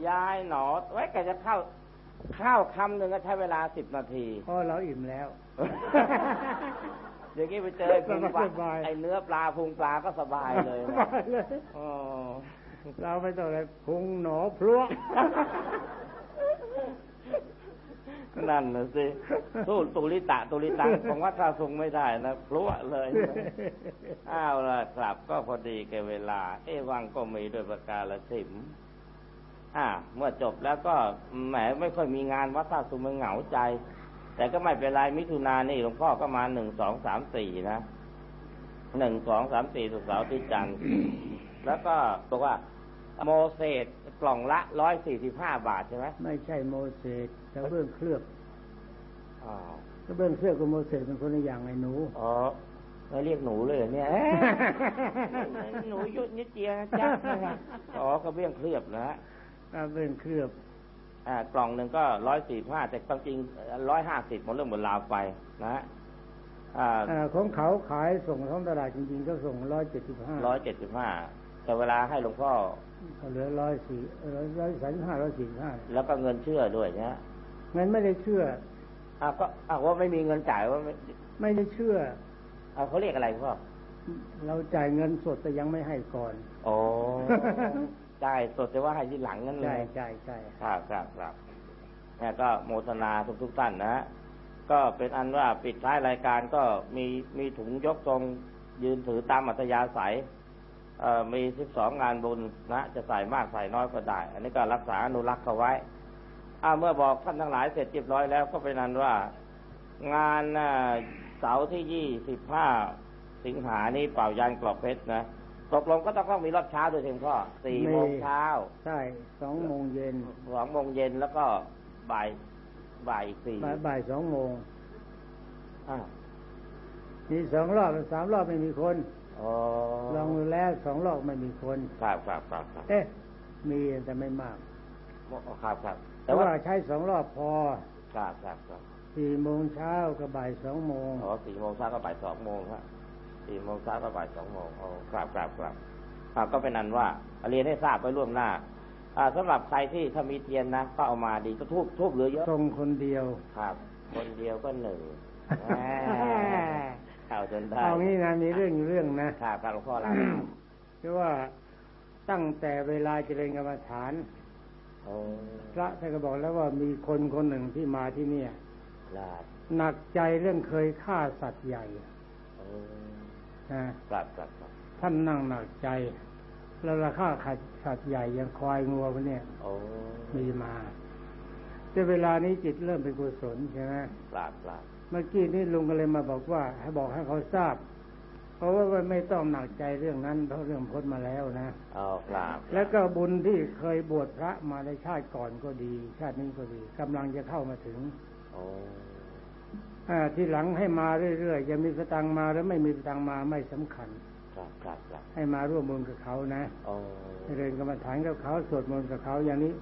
ย้ายหนอ ไว้ก็จะเข้าข้าวคำหนึ่งก็ใช้เวลาสิบนาทีเพราะเราอิ่มแล้วอย่างนี้ไปเจอไอ้พุงปลาสบายๆไอ้เนื้อปลาพุงปลาก็สบายเลยสนะบายเลยอ๋อเราไม่ต้องอะไรพุงหนอพลัว นั่นนะสิสู้ตุลิตะตุลิตังของวัดท่าทรงไม่ได้นะพลุเลยนะอ้าวละครับก็พอดีแก่เวลา เอวังก็มีโดวยประการละสิมอ่า เมื่อจบแล้วก็แหมไม่ค่อยมีงานวัดท่าทรงมันเหงาใจ แต่ก็ไม่เป็นไรมิถุนานี่หลวงพ่อก็มาหนึ่งสองสามสี่นะหนึ่งสองสามสี่สุกร์เสาร์อาที่จันทร์แล้วก็บอกว่า โมเสสกล่องละร้อยสี่สิบห้าบาทใช่ไหมไม่ใช่โมเสสกระเบื้องเคลือบอ๋อกระเบื้องเคลือบกับโมเสสเป็นคนละอย่างไอ้หนูอ๋อไม่เรียกหนูเลยเหรอเนี่ยเอ๊ะหนูยุดนิดเดียวนะจ๊ะอ๋อกระเบื้องเคลือบนะฮะกระเบื้องเคลือบ อ่ากล่องหนึ่งก็ร้อยสี่ห้าแต่ความจริงร้อยห้าสิบหมดเรื่องหมดราวไปนะฮะอ่าอ่าของเขาขายส่งท้องตลาดจริงๆ ก็ส่งร้อยเจ็ดสิบห้าร้อยเจ็ดสิบห้าแต่เวลาให้หลวงพ่อ ก็เหลือร้อยสี่ร้อยสามสิบห้าร้อยสี่สิบห้าแล้วก็เงินเชื่อด้วยนะฮะงั้นไม่ได้เชื่ออ่าก็อ่าว่าไม่มีเงินจ่ายว่าไม่ไม่ได้เชื่ออ่าเขาเรียกอะไรพ่อเราจ่ายเงินสดแต่ยังไม่ให้ก่อนโอ้จ่ายสดแต่ว่าให้ที่หลังนั่นเลใช่ยใช่ใช่ครับครับครับเนี่ยก็โมทนาทุกทุกๆท่านนะฮะก็เป็นอันว่าปิดท้ายรายการก็มีมีถุงยกทรงยืนถือตามอัธยาศัยเอ่อ มีสิบสองงานบุญนะจะใส่มากใส่น้อยก็ได้ อันนี้ก็รักษาอนุรักษ์เขาไว้อ่าเมื่อบอกท่านทั้งหลายเสร็จเรียบร้อยแล้วก็เป็นอันว่า งานน่ะเสาร์ที่ยี่สิบห้าสิงหานี้เป่ายานกรอบเพชรนะตกลงก็ต้องต้องมีรอบเช้าด้วยเพียงพ่อสี่โมงเช้าใช่สองโมงเย็นสองโมงเย็นแล้วก็บ่ายบ่ายอีกสี่บ่ายบ่ายสองโมงอ่ามีสองรอบสามรอบไม่มีคนอ๋อ ลองดูแล้วสองรอบไม่มีคนครับครับครับครับเอ๊ะมีแต่ไม่มากครับครับ แต่แต่ว่าว่าใช้สองรอบพอครับครับครับสี่โมงเช้ากับบ่ายสองโมงอ๋อสี่โมงเช้าก็บ่ายสองโมงครับสี่โมงเช้าก็บ่ายสองโมงอ๋อครับครับครับอ่าก็เป็นอันว่าเรียนให้ทราบไว้ล่วงหน้าอ่าสำหรับใครที่ถ้ามีเทียนนะก็เอามาดีก็ทูบทูบเหลือเยอะทรงคนเดียวครับ คนเดียวก็หนึ่งแหม เข้าจนได้เอางี้นะมีเรื่องอยู่เรื่องนะครับครับหลวงพ่อลาคือว่าตั้งแต่เวลาเจริญกรรมฐานโอ้พระท่านก็บอกแล้วว่ามีคนคนหนึ่งที่มาที่เนี่ยลาดหนักใจเรื่องเคยฆ่าสัตว์ใหญ่โอ้นะครับครับครับท่านนั่งหนักใจ แล้วราคาขัดสัตว์ใหญ่อย่างควายงัวพวกเนี่ยโอ้มีมาแต่เวลานี้จิตเริ่มเป็นกุศลใช่ไหมปราบปราบ เมื่อกี้นี้ลุงก็เลยมาบอกว่า ให้บอกให้เขาทราบ เพราะว่าไม่ต้องหนักใจเรื่องนั้นเพราะเรื่องพ้นมาแล้วนะเอาปราบแล้วก็บุญที่เคยบวชพระมาในชาติก่อนก็ดี ชาตินี้ก็ดีกำลังจะเข้ามาถึงโอ้อ่าที่หลังให้มาเรื่อยๆจะมีสตังค์มาหรือไม่มีสตังค์มาไม่สำคัญครับครับครับให้มาร่วมบุญกับเขานะโอ้เจริญกรรมฐานกับเขาสวดมนต์กับเขาอย่างนี้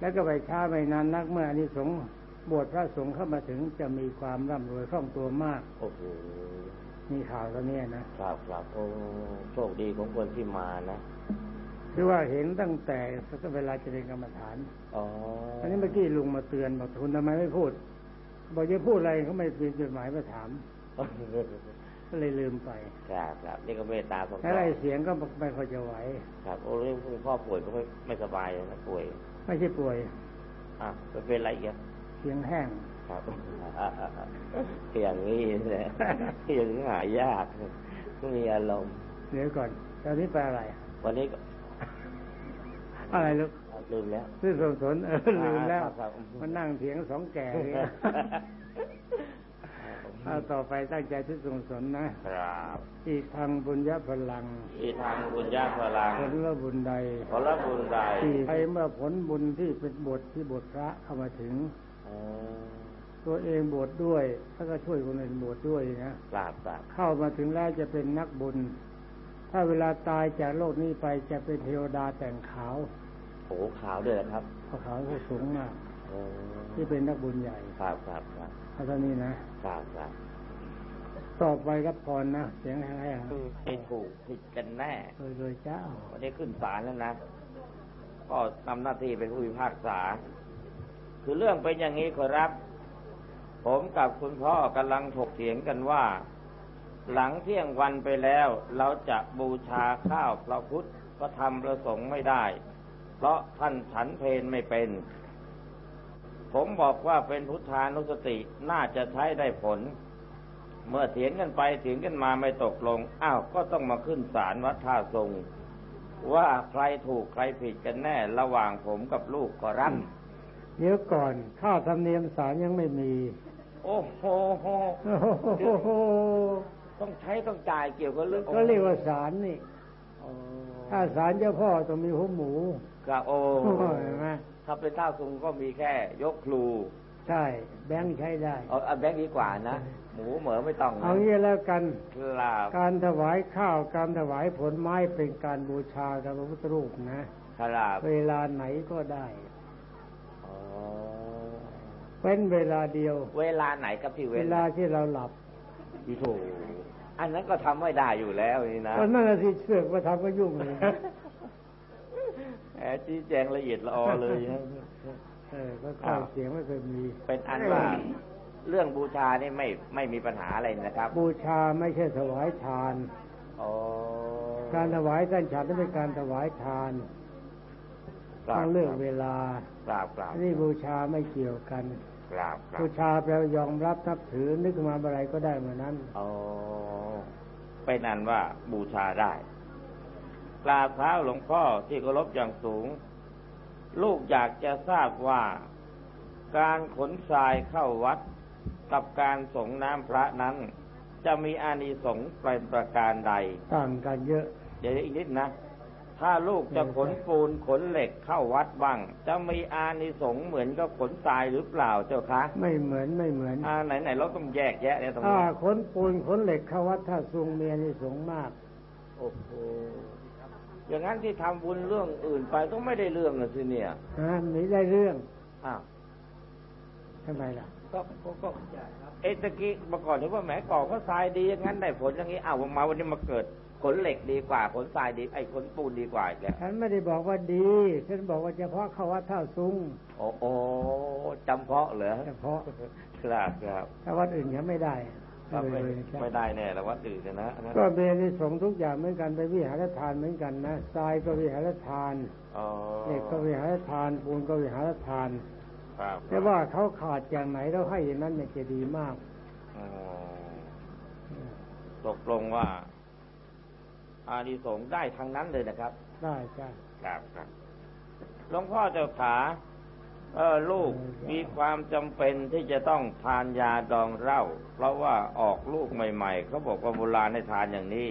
แล้วก็ไปช้าไปนานนักเมื่ออานิสงส์ บวชพระสงฆ์เข้ามาถึงจะมีความร่ำรวยคล่องตัวมาก โอ้โหมีข่าวตอนนี้นะครับครับโอ้โชคดีของคนที่มานะคือว่าเห็นตั้งแต่เวลาจะเรียนกรรมฐานอ๋ออันนี้เมื่อกี้ลุงมาเตือนบอกคุณทำไมไม่พูด บอกจะพูดอะไรเขาไม่เปลี่ยนจดหมายมาถามก็เลยลืมไป ครับครับนี่ก็เมตตาสงสาถ้าไรรเสียงก็ไม่ค่อยจะไหว ครับ โอ้ยคุณพ่อป่วยก็ไม่ไม่สบายเลยนะป่วย ไม่ใช่ป่วย อะจะเป็นอะไรอีกอะ เสียงแห้งครับอย่างนี้แหละอย่างนี้หายากมีอารมณ์เดี๋ยวก่อนตอนนี้ไปอะไร วันนี้ก็อะไรลูกลืมแล้วซื้อสมสนเออลืมแล้วครับครับมันนั่งเถียงสองแก่เนี่ยเอาต่อไปตั้งใจที่สมสนนะครับอีกทางบุญญพลังที่ทางบุญญาพลังผลละบุญใดผลบุญใดที่ไปเมื่อผลบุญที่เป็นบทที่บทพระเข้ามาถึงอ๋อ ตัวเองบวชดด้วยแล้วก็ช่วยคนอื่นบวชดด้วยนะกราบกราบเข้ามาถึงแล้วจะเป็นนักบุญ ถ้าเวลาตายจากโลกนี้ไปจะเป็นเทวดาแต่งขาวโอ้ขาวด้วยเหรอครับขาวขาวผู้สูงมากโอ้ที่เป็นนักบุญใหญ่ครับครับครับเอาเท่านี้นะครับครับต่อไปรับพรนะเสียงแห้งผิดถูกผิดกันแน่ๆเลยเลยเจ้าวันนี้ขึ้นศาลแล้วนะ ก็ทำหน้าที่เป็นผู้พิพากษา คือเรื่องเป็นอย่างนี้ขอรับ ผมกับคุณพ่อกำลังถกเถียงกันว่า หลังเที่ยงวันไปแล้ว เราจะบูชาข้าวพระพุทธพระธรรมประสงค์ไม่ได้ เพราะท่านฉันเพนไม่เป็น ผมบอกว่าเป็นพุทธานุสติน่าจะใช้ได้ผล เมื่อเถียงกันไปเถียงกันมาไม่ตกลง อ้าวก็ต้องมาขึ้นศาลวัดท่าทรงว่าใครถูกใครผิดกันแน่ระหว่างผมกับลูกขอรับ เดี๋ยวก่อนค่าธรรมเนียมศาลยังไม่มีโอ้โหโอ้โหต้องใช้ต้องจ่ายเกี่ยวกับเรื่องก็เรียกว่าศาลนี่โอ้ถ้าศาลเจ้าพ่อต้องมีหัวหมูก็โอ้เห็นไหมถ้าเป็นท่าทรงก็มีแค่ ยกครู ใช่ แบงค์ใช้ได้เอาเอาแบงค์ดีกว่านะหมูเหมือไม่ต้องนะเอางี้แล้วกันครับการถวายข้าวการถวายผลไม้เป็นการบูชากับพระพุทธรูปนะครับเวลาไหนก็ได้อ๋อ เป็นเวลาเดียว เวลาไหนกับที่เวเวลาที่เราหลับโถูอันนั้นก็ทำไม่ได้อยู่แล้วนี่นะ ก็นั่นน่ะสิเสือกมาทำก็ยุ่งเลยแหมชี้แจงละเอียดละออเลยนะ เออก็ข้าวเสียงไม่เคยมีเป็นอันว่าเรื่องบูชานี่ไม่ไม่มีปัญหาอะไรนะครับบูชาไม่ใช่ถวายทาน อ๋อการถวายท่านฉันนั้นเป็นการถวายทาน กราต้บองเลือกเวลากราบกราบอันนี่บูชาไม่เกี่ยวกันกราบกราบูบชาแปลว่ายอมรับนับถือนึกมาอะไรก็ได้เหมือนนั้นอ๋อเป็นอันว่าบูชาได้กราบเท้าหลวงพ่อที่เคารพอย่างสูง ลูกอยากจะทราบว่าการขนทรายเข้าวัดกับการส่งน้ำพระนั้น จะมีอานิสงส์เป็นประการใด ต่างกันเยอะ เดี๋ยวอีกนิดนะ ถ้าลูกจะขนปูนขนเหล็กเข้าวัดบ้าง จะมีอานิสงส์เหมือนกับขนทรายหรือเปล่าเจ้าคะ ไม่เหมือนไม่เหมือนอ่าไหนไหนๆเราต้องแยกแยะเนี่ยตรงถ้านี้ขนปูนขนเหล็กเข้าวัดท่าซุงเมียนี่สงส์มาก โอ้โหอย่างนั้นที่ทำบุญเรื่องอื่นไปก็ไม่ได้เรื่องนะสิเนี่ยฮะมีได้เรื่องอ้าวทำไมล่ะ ก็ก็ก็เอะตะกี้เมื่อก่อนที่ว่าแหมก่อพระทรายดีอย่างนั้นได้ผลอย่างนี้อ้าวมาวันนี้มาเกิด ขนเหล็กดีกว่าขนทรายดีไอ้ขนปูนดีกว่าอีกแล้วฉันไม่ได้บอกว่าดี ฉันบอกว่าเฉพาะเข้าวัดท่าซุงโอ้โอ้จำเพาะเหรอเฉพาะครับครับถ้าวัดอื่นยังไม่ได้ครับไม่เลยใช่ไม่ได้แน่แล้ววัดอื่นนะนะก็เบในสงส์ทุกอย่างเหมือนกันไปนวิหารทานเหมือนกันนะทรายก็วิหารทานอ๋อเหล็กก็วิหารทานปูนก็วิหารทานครับแต่ว่าเขาขาดอย่างไหนเราให้อย่างนั้นเนี่ยจะดีมากอ๋อตกลงว่า อานิสงส์ได้ทั้งนั้นเลยนะครับ ได้จ้ะครับครับหลวงพ่อเจ้าขาเออลูกมีความจำเป็นที่จะต้องทานยาดองเหล้าเพราะว่าออกลูกใหม่ๆเขาบอกว่าโบราณให้ทานอย่างนี้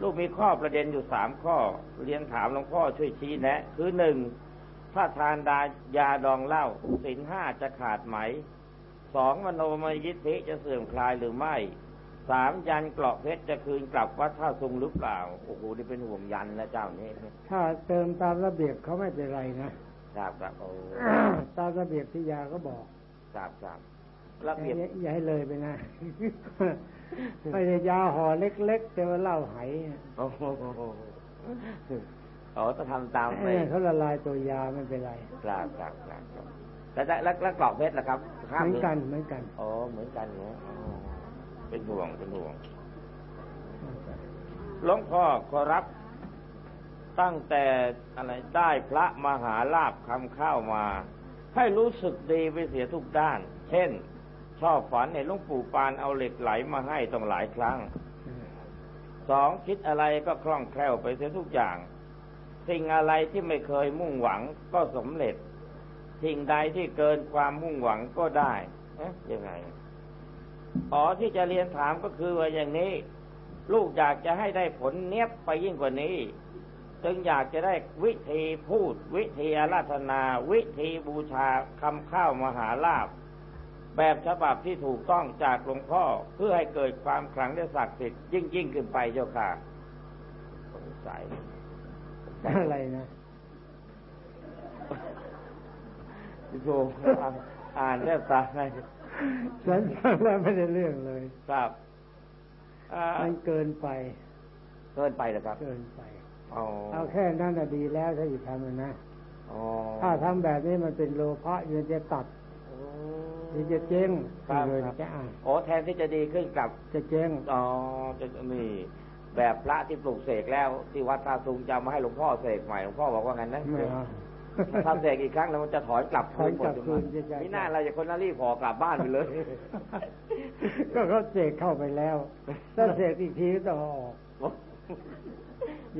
ลูกมีข้อประเด็นอยู่สามข้อ เรียนถามหลวงพ่อช่วยชี้แนะ คือหนึ่งถ้าทานดายาดองเหล้าสินห้าจะขาดไหมสองมโนมยิทธิจะเสื่อมคลายหรือไม่ สามยันเกราะเพชรจะคืนกลับวัดท่าซุงหรือเปล่า โอ้โหนี่เป็นห่วงยันนะเจ้านี่ถ้าเติมตามระเบียบเขาไม่เป็นไรนะครับครับโอ้ตามระเบียบที่ยาก็บอกคทราบทราบแล้วเปรียบอย่าอย่าให้เลยไปนะไม่ได้ยาห่อเล็ก ๆ แต่ว่าเหล้าไหายโอ้โหอ๋อต้องทำตามไปเนี่ยเขาละลายตัวยาไม่เป็นไรครับครับครับครับแต่แต่แล้วแล้วกรอกเพชรล่ะครับเหมือนกันเหมือนกันอ๋อเหมือนกันเนี่ยอ๋อ เป็นห่วงเป็นห่วงหลวงพ่อขอรับตั้งแต่อะไรได้พระมหาลาภคำข้าวมา ให้รู้สึกดีไปเสียทุกด้าน เช่น ชอบฝันเห็นหลวงปู่ปานเอาเหล็กไหลมาให้ต้องหลายครั้งสองคิดอะไรก็คล่องแคล่วไปเสียทุกอย่าง สิ่งอะไรที่ไม่เคยมุ่งหวังก็สำเร็จ สิ่งใดที่เกินความมุ่งหวังก็ได้เอ๊ะยังไง อ๋อที่จะเรียนถามก็คือว่าอย่างนี้ ลูกอยากจะให้ได้ผลเนียบไปยิ่งกว่านี้ จึงอยากจะได้วิธีพูด วิธีอาราธนา วิธีบูชาคำข้าวมหาลาภแบบฉบับที่ถูกต้องจากหลวงพ่อเพื่อให้เกิดความขลังและศักดิ์สิทธิ์ยิ่งยิ่งขึ้นไปเจ้าค่ะสงสัยอะไรนะโยมอ่านแทบตาย ฉันฟังแล้วไม่ได้เรื่องเลยครับอ่ามันเกินไป เกินไปเหรอครับ เกินไปอ๋อเอาแค่นั้นน่ะดีแล้วถ้าอยู่ทำมันนะอ๋อถ้าทำแบบนี้มันเป็นโลภะมันจะตัดมันจะเจ๊งครับเลยครับจะอ่านโอ้แทนที่จะดีขึ้นกลับ จะเจ๊งอ๋อจะนี่แบบพระที่ปลูกเสกแล้ว ที่วัดท่าซุงจะเอามาให้หลวงพ่อเสกใหม่หลวงพ่อบอกว่างั้นนะไม่เอา ทำเสกอีกครั้งแล้วมันจะถอยกลับถอยกลับหมดคืนจะจะนี่น่าเราจะคนละรีบขอกลับบ้านไปเลย ก็เขาเสกเข้าไปแล้ว ถ้าเสกอีกทีก็ต้องเอาออก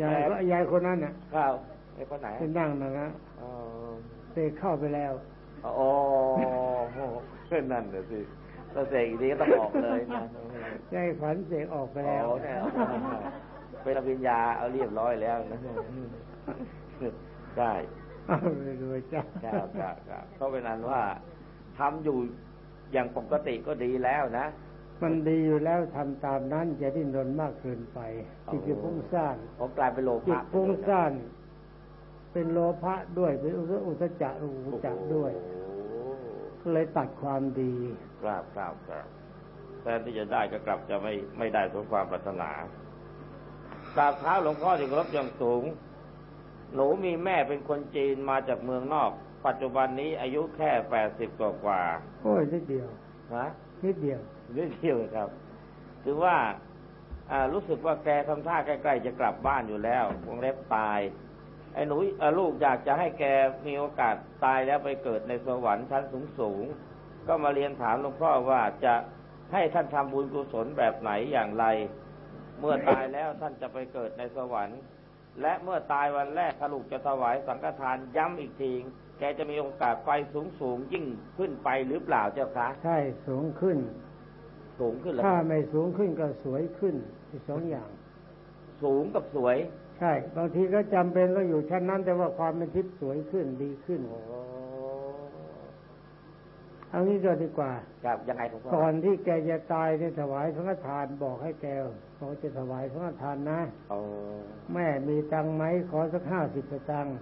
ยายก็ยายคนนั้นน่ะครับไอ้คนไหนที่นั่งนะนะอ๋อเสกเข้าไปแล้วโอ้โหนั่นเดี๋ยวสิถ้าเสกอีกทีก็ต้องออกเลยนะยายฝันเสกออกไปแล้วโอ้เนี่ยเป็นอภิญญาเอาเรียบร้อยแล้วนะใช่เอา ไปดูจ้าครับครับครับเพราะเป็นนั้นว่าทำอยู่อย่างปกติก็ดีแล้วนะ มันดีอยู่แล้วทำตามนั้นจะดิ้นรนมากเกินไปจิตจะฟุ้งซ่านผมกลายเป็นโลจิตภะฟุ้งซ่านเป็นโลภะด้วยเป็นอุทจักอุทจักด้วยก็เลยตัดความดีครับครับครับแทนที่จะได้ก็กลับจะไม่ไม่ได้สมความปรารถนากราบเท้าหลวงพ่อที่เคารพอย่างสูง หนูมีแม่เป็นคนจีนมาจากเมืองนอก ปัจจุบันนี้อายุแค่แปดสิบกว่ากว่า โอ้ยนิดเดียวฮะนิดเดียวนิดเดียวครับถือว่าอ่ารู้สึกว่าแกทำท่าใกล้ๆจะกลับบ้านอยู่แล้ววงเล็บตายไอ้หนูเอ่อลูกอยากจะให้แกมีโอกาสตายแล้วไปเกิดในสวรรค์ชั้นสูงๆก็มาเรียนถามหลวงพ่อว่าจะให้ท่านทำบุญกุศลแบบไหนอย่างไร เมื่อตายแล้วท่านจะไปเกิดในสวรรค์ และเมื่อตายวันแรกถ้าลูกจะถวายสังฆทานย้ำอีกทีแกจะมีโอกาสไปสูงๆยิ่งขึ้นไปหรือเปล่าเจ้าคะใช่สูงขึ้น สูงขึ้นเหรอถ้าไม่สูงขึ้นก็สวยขึ้นอีกสองอย่าง สูงกับสวย ใช่ บางทีก็จำเป็นต้องอยู่ชั้นนั้น แต่ว่าความเป็นทิพย์สวยขึ้นดีขึ้น เอางี้ก็ดีกว่าครับยังไงครับพ่อก่อนที่แกจะตายเนี่ยถวายสังฆทานบอกให้แกเขาจะถวายสังฆทานนะเอาแม่มีตังค์ไหมขอสักห้าสิบตังค์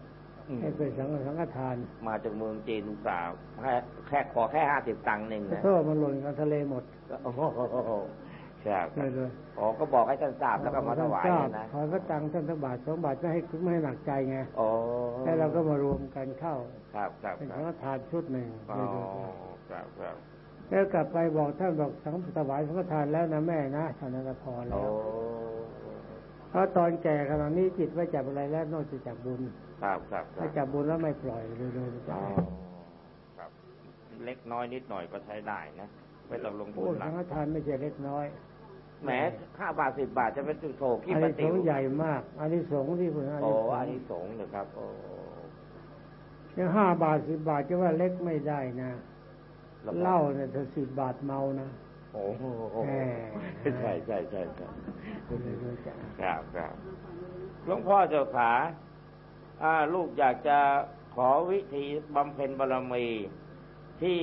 อืมให้เป็นสังฆสังฆทาน มาจากเมืองจีนสาวแค่แค่ขอแค่ห้าสิบตังค์หนึ่งนะโทษมันหล่นกับทะเลหมดโอ้โหครับเลยเลยอ๋อก็บอกให้ท่านทราบแล้วก็มาถวายท่นทรบนะขอก็ตังค์ท่านสักบาทสองบาทไม่ให้ไม่ให้หนักใจไงอ๋อแล้วเราก็มารวมกันเข้า ครับครับเป็นคสัรังบฆทานชุดหนึ่ง อ๋อเลยเลยครับครับแล้วกลับไปบอกท่านบอกสังถวายสังฆทานแล้วนะแม่นะท่านนพอแล้โอ้วเพราะตอนแก่ขนาดนี้จิตไม่จับอะไรแล้วนอกจากจับบุญครับครับครัถ้าบจับบุญแล้วไม่ปล่อยเลยเลยจะอ๋อครับ เล็กน้อยนิดหน่อยก็ใช้ได้นะไม่ต้องลงทุโอ้นหนัสักงฆทานไม่ใช่เล็กน้อยแหมห้าบาทสิบบาทจะเป็นจุดโถขี้อันปนี้สติ๋วงส์ใหญ่มากอันนี้สงส์ที่คุณอันโอ้นี้สอันงนี้ส์สงส์นะครับโอ้ยังห้าบาทสิบบาทจะว่าเล็กไม่ได้นะแล้วก็ เหล้าเนี่ยถ้าสิบบาทเมานะโอ้โหแหมใช่ใช่ใช่ใช่เลยเลยจะครับครับหลวงพ่อเจ้าขาอ่าลูกอยากจะขอวิธีบำเพ็ญบารมีที่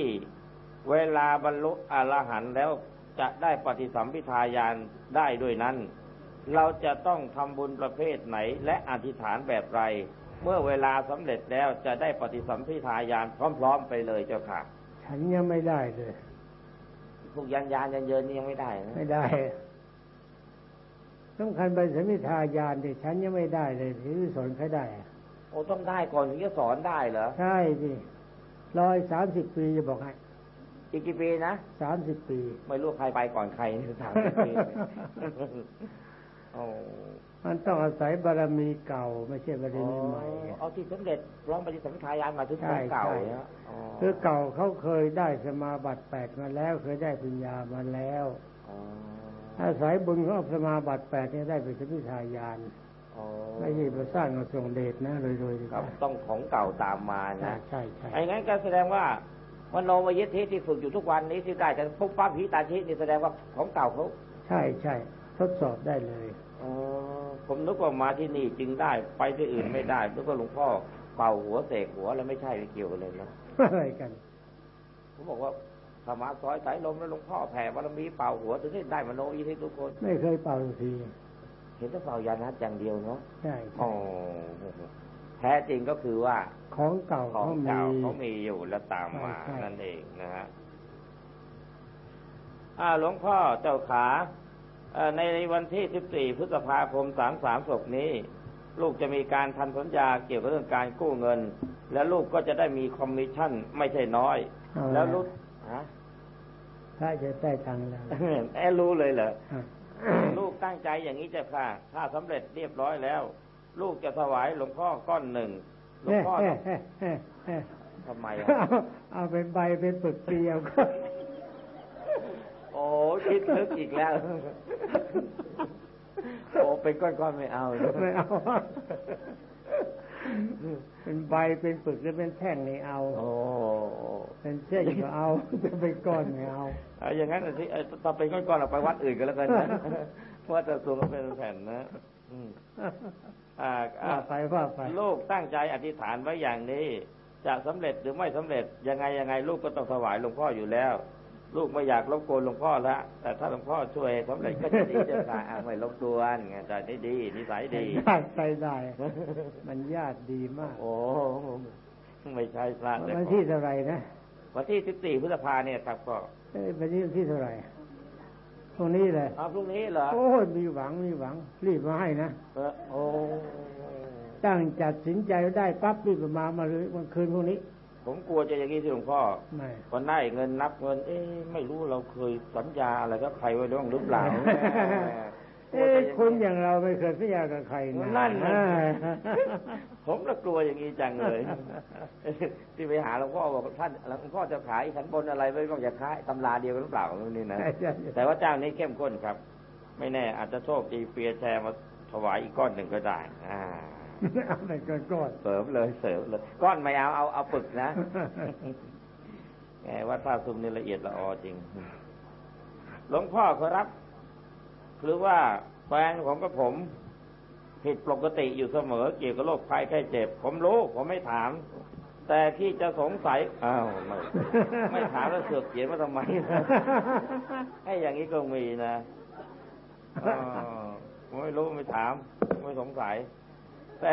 เวลาบรรลุอรหันต์แล้วจะได้ปฏิสัมพิทายานได้ด้วยนั้น เราจะต้องทำบุญประเภทไหน และอธิษฐานแบบไร เมื่อเวลาสำเร็จแล้วจะได้ปฏิสัมพิทายานพร้อม ๆ ไปเลยเจ้าค่ะช ฉันยังไม่ได้เลยพวกยันยานยันเยินนี่ยังไม่ได้นะไม่ได้สำคัญไปสมิทายานที่ฉันยังไม่ได้เลยที่สอนใครได้อะโอ้ต้องได้ก่อนถึงจะสอนได้เหรอใช่สิร้อยสามสิบปีจะบอกให้อีกกี่ปีนะสามสิบปี ไม่รู้ใครไปก่อนใครสามสิบปีโอ้ มันต้องอาศัยบารมีเก่า ไม่ใช่บารมีใหม่เอาที่สมเด็จร้องปฏิสัมภทายานมาถึงของเก่าเนี่ยคือเก่าเขาเคยได้สมาบัติแปดมาแล้ว เคยได้ปัญญามาแล้วอาศัยบุญของสมาบัติแปดเนี่ยได้เป็นสมิทายานไม่ใช่มาสร้างมาส่งเดชนะโดยๆครับ ต้องของเก่าตามมาใช่นะใช่ใช่ไอ้งั้นก็แสดงว่ามโนมยิทธิที่ฝึกอยู่ทุกวันนี้ที่ได้กันปุ๊บปั๊บพิตาชินี่แสดงว่าของเก่าเขาใช่ใช่ทดสอบได้เลยอ๋อ ผมนึกว่ามาที่นี่จึงได้ ไปที่อื่นไม่ได้นึกว่าหลวงพ่อเป่าหัวเสกหัวแล้วไม่ใช่ไม่เกี่ยวกันเลยนะอะไรกันผมบอกว่าธรรมะซอยสายลมแล้วหลวงพ่อแผ่บารมีเป่าหัวถึงได้ได้มโนยิทธิทุกคน ไม่เคยเป่าสักที เห็นแต่เป่ายานัดอย่างเดียวเนาะใช่อ๋ใช่อแท้จริงก็คือว่า ของเก่าของเขามีเก่าเขามีอยู่แล้วตามมาใช่ใช่นั่นเองนะฮะอ่าหลวงพ่อเจ้าขาเอ่อ ในวันที่ 14 พฤษภาคม 33ศกนี้ ลูกจะมีการทำสัญญาเกี่ยวกับเรื่องการกู้เงิน และลูกก็จะได้มีคอมมิชชั่นไม่ใช่น้อยเอาแล้วละลูกฮะถ้าจะได้ตังค์แล้วแอบรู้เลยเหรออะลูกตั้งใจอย่างนี้เจ้าค่ะ ถ้าสำเร็จเรียบร้อยแล้ว ลูกจะถวายหลวงพ่อก้อนหนึ่งหลวงพ่อต้องเฮ้เฮ้เฮ้ทำไมอะเอาเอาเป็นใบเป็นปึกเกลียวก็โอ้ คิดลึกอีกแล้ว โอ้เป็นก้อนๆไม่เอาไม่เอา เป็นใบเป็นปึกหรือเป็นแท่งนี่เอาโอ้เป็นเส้นก็เอาเป็นก้อนไม่เอาเอาอย่างนั้นน่ะสิเอ้ยถ้าเป็นก้อนๆเราไปวัดอื่นกันแล้วกันนะเพราะว่าแต่ตัวมันเป็นแผ่นนะอืมอ่าอ่าว่าไปว่าไปลูกตั้งใจอธิษฐานไว้อย่างนี้ จะสำเร็จหรือไม่สำเร็จยังไงยังไงลูกก็ต้องถวายหลวงพ่ออยู่แล้ว ลูกไม่อยากรบกวนหลวงพ่อแล้วแต่ถ้าหลวงพ่อช่วยสำเร็จก็จะดีเจ้าค่ะอะไม่รบกวนไงใจนี่ดีนิสัยดีญาติใจได้มันญาติดีมาก โอ้ไม่ใช่พระแต่วันที่เท่าไหร่นะวันที่สิบสี่พฤษภาเนี่ยครับก็เอ้ยวันที่วันที่เท่าไหร่ตรงนี้เลยอ้าวพรุ่งนี้เหรอโอ้ยมีหวังมีหวัง รีบมาให้นะเออโอ้ตั้งจัดสินใจได้ปั๊บรีบมามาเลยวันคืนพวกนี้ ผมกลัวจะอย่างนี้ที่หลวงพ่อไม่พอได้เงินนับเงิน เอ๊ะไม่รู้เราเคยสัญญาอะไรกับใครไว้บ้างหรือเปล่าเอ้ยคนอย่างเราไม่เคยสัญญากับใครนะนั่นนะอ่าผมละกลัวอย่างนี้จังเลย ที่ไปหาหลวงพ่อบอกท่านหลวงพ่อจะขายขันบนอะไรไว้บ้างจะขายตำราเดียวกันหรือเปล่านี่นะใช่ใช่แต่ว่าเจ้านี้เข้มข้นครับ ไม่แน่อาจจะโชคดีเปียแชร์มาถวายอีกก้อนหนึ่งก็ได้ อ่า เอาไปก่อนก่อนเสริมเลยเสริมเลยก้อนไม่เอาเอาเอาปึกนะแหมว่าถ้าซุมนี่ละเอียดละออจริง หลวงพ่อครับ หรือว่าแฟนของกับผม ผิดปกติอยู่เสมอ เกี่ยวกับโรคภัยไข้เจ็บ ผมรู้ผมไม่ถาม แต่ที่จะสงสัยอ้าวไม่ไม่ถามแล้วเสือกเขียนมาทำไมให้อย่างนี้ก็มีนะอ๋อไม่รู้ไม่ถาม ไม่สงสัย แต่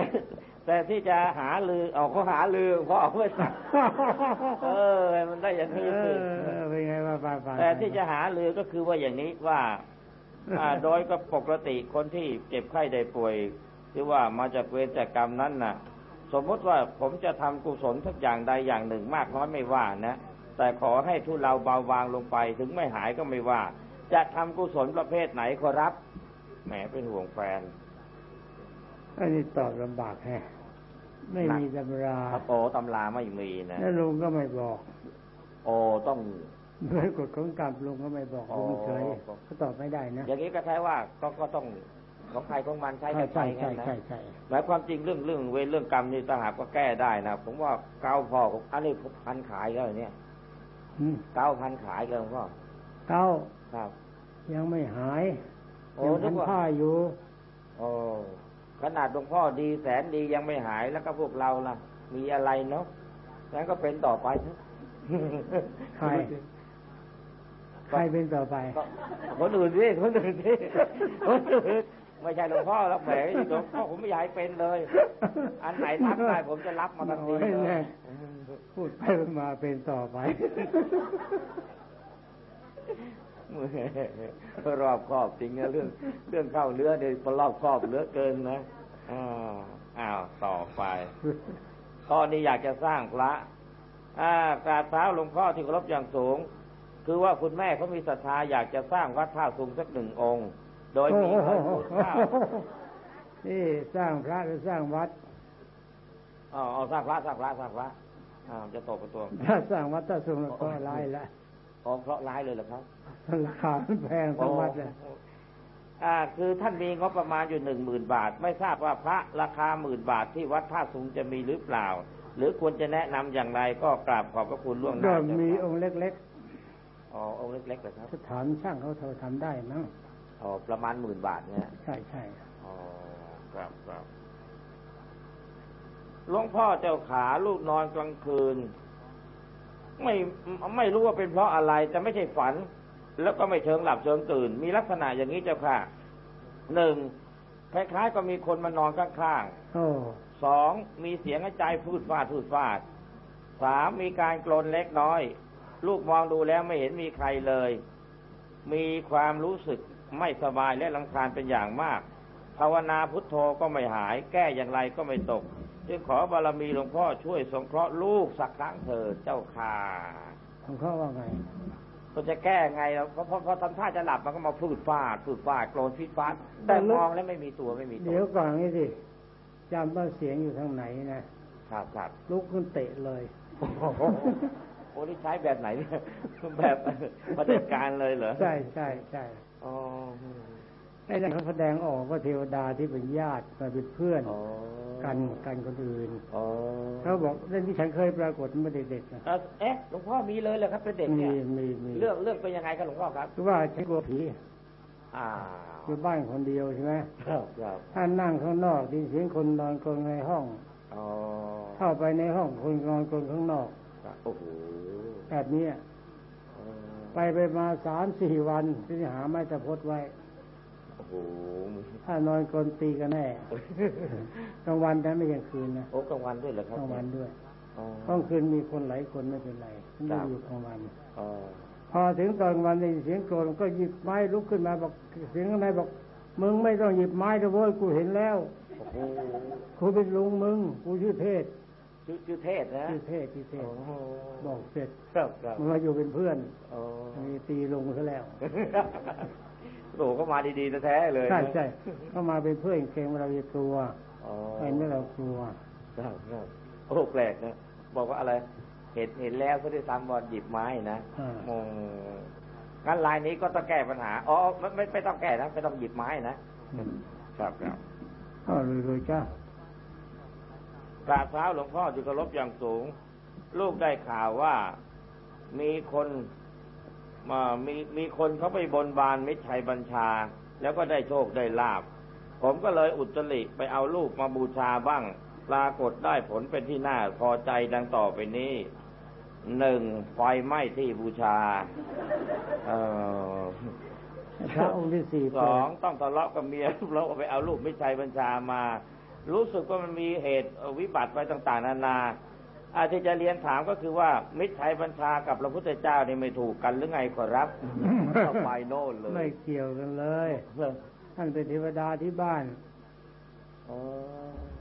แต่ที่จะหาลือเอาเขาหาลือเพราะเอาไม่ถามเออ มันได้อย่างนี้เอสิอเป็นไงว่าไปไปแต่ที่จะหาลือก็คือว่าอย่างนี้ว่าอ่าโดยก็ปกติคนที่เจ็บไข้ได้ป่วยหรือว่ามาจากเวรจากกรรมนั้นน่ะ สมมติว่าผมจะทำกุศลสักอย่างใดอย่างหนึ่งมากน้อยไม่ว่านะแต่ขอให้ทุเราเบาบางลงไปถึงไม่หายก็ไม่ว่า จะทำกุศลประเภทไหนขอรับแหมเป็นห่วงแฟน อันนี้ตอบลำบากแฮะไม่มีตำราพระโตตำราไม่มีนะแล้วลุงก็ไม่บอก โอ้ต้องด้วยกฎของกรรมลุงก็ไม่บอกอ๋อลุงเฉยก็ตอบไม่ได้นะอย่างนี้ก็ใช่ว่าก็ก็ต้องของใครของมันใช้ใช่กันไปใช่งั้ใช่นนะใช่ใช่หมายความจริงเรื่องเรื่องเวรเรื่องกรรมนี่ต่างหากก็แก้ได้นะผมว่าเก้าพ่อของอันนี้พันขายแล้วเนี่ยอืมเก้าพันขายกันพ่อเก้าครับ ยังไม่หายโอ้ยังนึพักนว่าผ้าอยู่โอ้ ขนาดหลวงพ่อดีแสนดียังไม่หายแล้วก็พวกเราล่ะ มีอะไรเนาะงั้นก็เป็นต่อไปเถอะใครใครเป็นต่อไปก็คนอื่นสิคนอื่นสิคนอื่นไม่ใช่หลวงพ่อแล้วแหมหลวงพ่อผมไม่อยากให้เป็นเลย อันไหนรับได้ผมจะรับมาทันทีโอ้ยเลแน่ยพูดไปมาเป็นต่อไป รอบครอบจริงนะเรื่อง เรื่องเข้าเนื้อเนี่ยรอบครอบเหลือเกินนะอ้าวอ้าวต่อไปข้อนี้อยากจะสร้างพระอ่ากราบเท้าหลวงพ่อที่เคารพอย่างสูง คือว่าคุณแม่เขามีศรัทธาอยากจะสร้างวัดท่าสูงสักหนึ่งองค์ โดยมีพระพุทธเจ้านี่สร้างพระหรือสร้างวัดอ๋อเอาสร้างพระสร้างพระสร้างพระอ่าวจะตกกระตัวถ้าสร้างวัดถ้าสูงแล้วก็ร้ายละ อ๋อเพราะร้ายเลยเหรอครับราคามันแพงทั้งวัดเลยอ่า คือท่านมีงบประมาณอยู่หนึ่งหมื่นบาท ไม่ทราบว่าพระราคาหมื่นบาทที่วัดท่าสูงจะมีหรือเปล่า หรือควรจะแนะนำอย่างไรก็กราบขอบพระคุณล่วงหก็น้าเจ้ามีค่ะองค์เล็กอ๋อองค์เล็กๆเลยครับๆสถานช่างเขาเท่าทำได้มั้งอ๋อประมาณหมื่นบาทเนี่ยใช่ใช่อ๋อครับครับหลวงพ่อเจ้าขาลูกนอนกลางคืน ไม่ไม่รู้ว่าเป็นเพราะอะไรแต่ไม่ใช่ฝัน แล้วก็ไม่เชิงหลับเชิงตื่น มีลักษณะอย่างนี้เจ้าค่ะหนึ่งคล้ายๆก็มีคนมานอนข้างโอ้ๆสองมีเสียงกระจายพูดฟาดพูดฟาดสามมีการกลนเล็กน้อย ลูกมองดูแล้วไม่เห็นมีใครเลย มีความรู้สึกไม่สบายและรังคาญเป็นอย่างมาก ภาวนาพุทโธก็ไม่หาย แก้อย่างไรก็ไม่ตก จึงขอบารมีหลวงพ่อช่วยสงเคราะห์ลูกสักครั้งเถิดเจ้าค่ะของเขาว่าไงก็จะแก้ไงแล้วเพราะเพราะพอทำท่าจะหลับมันก็มาพูดฟาดพูดฟาดโกรนฟิดฟาดแต่มองแล้วไม่มีตัวไม่มีตัวเดี๋ยวก่อนนี่สิจำว่าเสียงอยู่ทางไหนนะครับครับลุกขึ้นเตะเลยโอ้โหโอ้นี่ใช้แบบไหนเนี่ยแบบประเด็จการเลยเหรอใช่ใช่ใช่อ๋อ ไอ้นั่นเขาแสดงออกว่าเทวดาที่เป็นญาติมาเป็นเพื่อนอ๋อกันกันคนอื่นอ๋อเขาบอกเรื่องที่ฉันเคยปรากฏเมื่อเด็กๆนะเอ่อเอ๊ะหลวงพ่อมีเลยเหรอครับเป็นเด็กมีเนี่ยมีมีเรื่องเรื่องเป็นยังไงครับหลวงพ่อครับคือว่าฉันกลัวผีอ่าอยู่บ้านคนเดียวใช่ไหมครับครับถ้านั่งข้างนอกไดีเสียงคนนอนกลนในห้องอ๋อเข้าไปในห้องคนนอนกลนข้างนอกครับโอ้โหแบบเนี้ยเออไปไปมาสามสี่วันที่หาไม้ตะพดไว้โอ้โห ถ้านอนกลนตีกันแน่กลางวันแต่ไม่กลางคืนนะโอ้กลางวันด้วยเหรอกครับลางวันด้วยอ๋อกลางคืนมีคนหลายคนไม่เป็นไรไม่ได้อยู่กลางวันอ๋อพอถึงตอนกลางวันได้ยินเสียงโกรธก็หยิบไม้ลุกขึ้นมาบอกเสียงข้างในบอกมึงไม่ต้องหยิบไม้นะเว้ยกูเห็นแล้วโอ้โหกูเป็นลุงมึงกูชื่อเทศชื่อชื่อเทศนะชื่อเทศชื่อเทศโอ้โหบอกเสร็จครับครับมันมาอยู่เป็นเพื่อนอ๋อมีตีลงซะแล้ว โอ้โหก็มาดีๆแท้ๆเลยนะใช่ใช่เข้ามาเป็นเพื่อนเกรงว่าเราจะกลัวอ๋อไม่ไม่เรากลัวครับครับโอ้แปลกนะบอกว่าอะไร เห็นเห็นแล้วก็ได้ซ้ำบอลหยิบไม้นะอ่าโอ้งั้นลายนี้ก็ต้องแก้ปัญหาอ๋อไม่ไม่ไม่ต้องแก้นะไม่ต้องหยิบไม้นะครับครับก็เลยเลยจ้ากราบเท้าหลวงพ่อที่เคารพอย่างสูง ลูกได้ข่าวว่ามีคน มามีมีคนเขาไปบนบานมิตรชัยบัญชา แล้วก็ได้โชคได้ลาบ ผมก็เลยอุตริไปเอาลูกมาบูชาบ้าง ปรากฏได้ผลเป็นที่น่าพอใจดังต่อไปนี้หนึ่งไฟไหม้ที่บูชาเอ่อพระองค์ที่สี่สองต้องทะเลาะกับเมียแล้วก็ไปเอาลูกมิตรชัยบัญชามา รู้สึกว่ามันมีเหตุวิบัติไปต่าง ๆ นานา อาจจะจะเรียนถามก็คือว่า มิตรชัยบัญชากับพระพุทธเจ้านี่ไม่ถูกกันหรือไงขอรับก็ไปโน่นเลย ไม่เกี่ยวกันเลยเออท่านเป็นเทวดาที่บ้านอ๋อ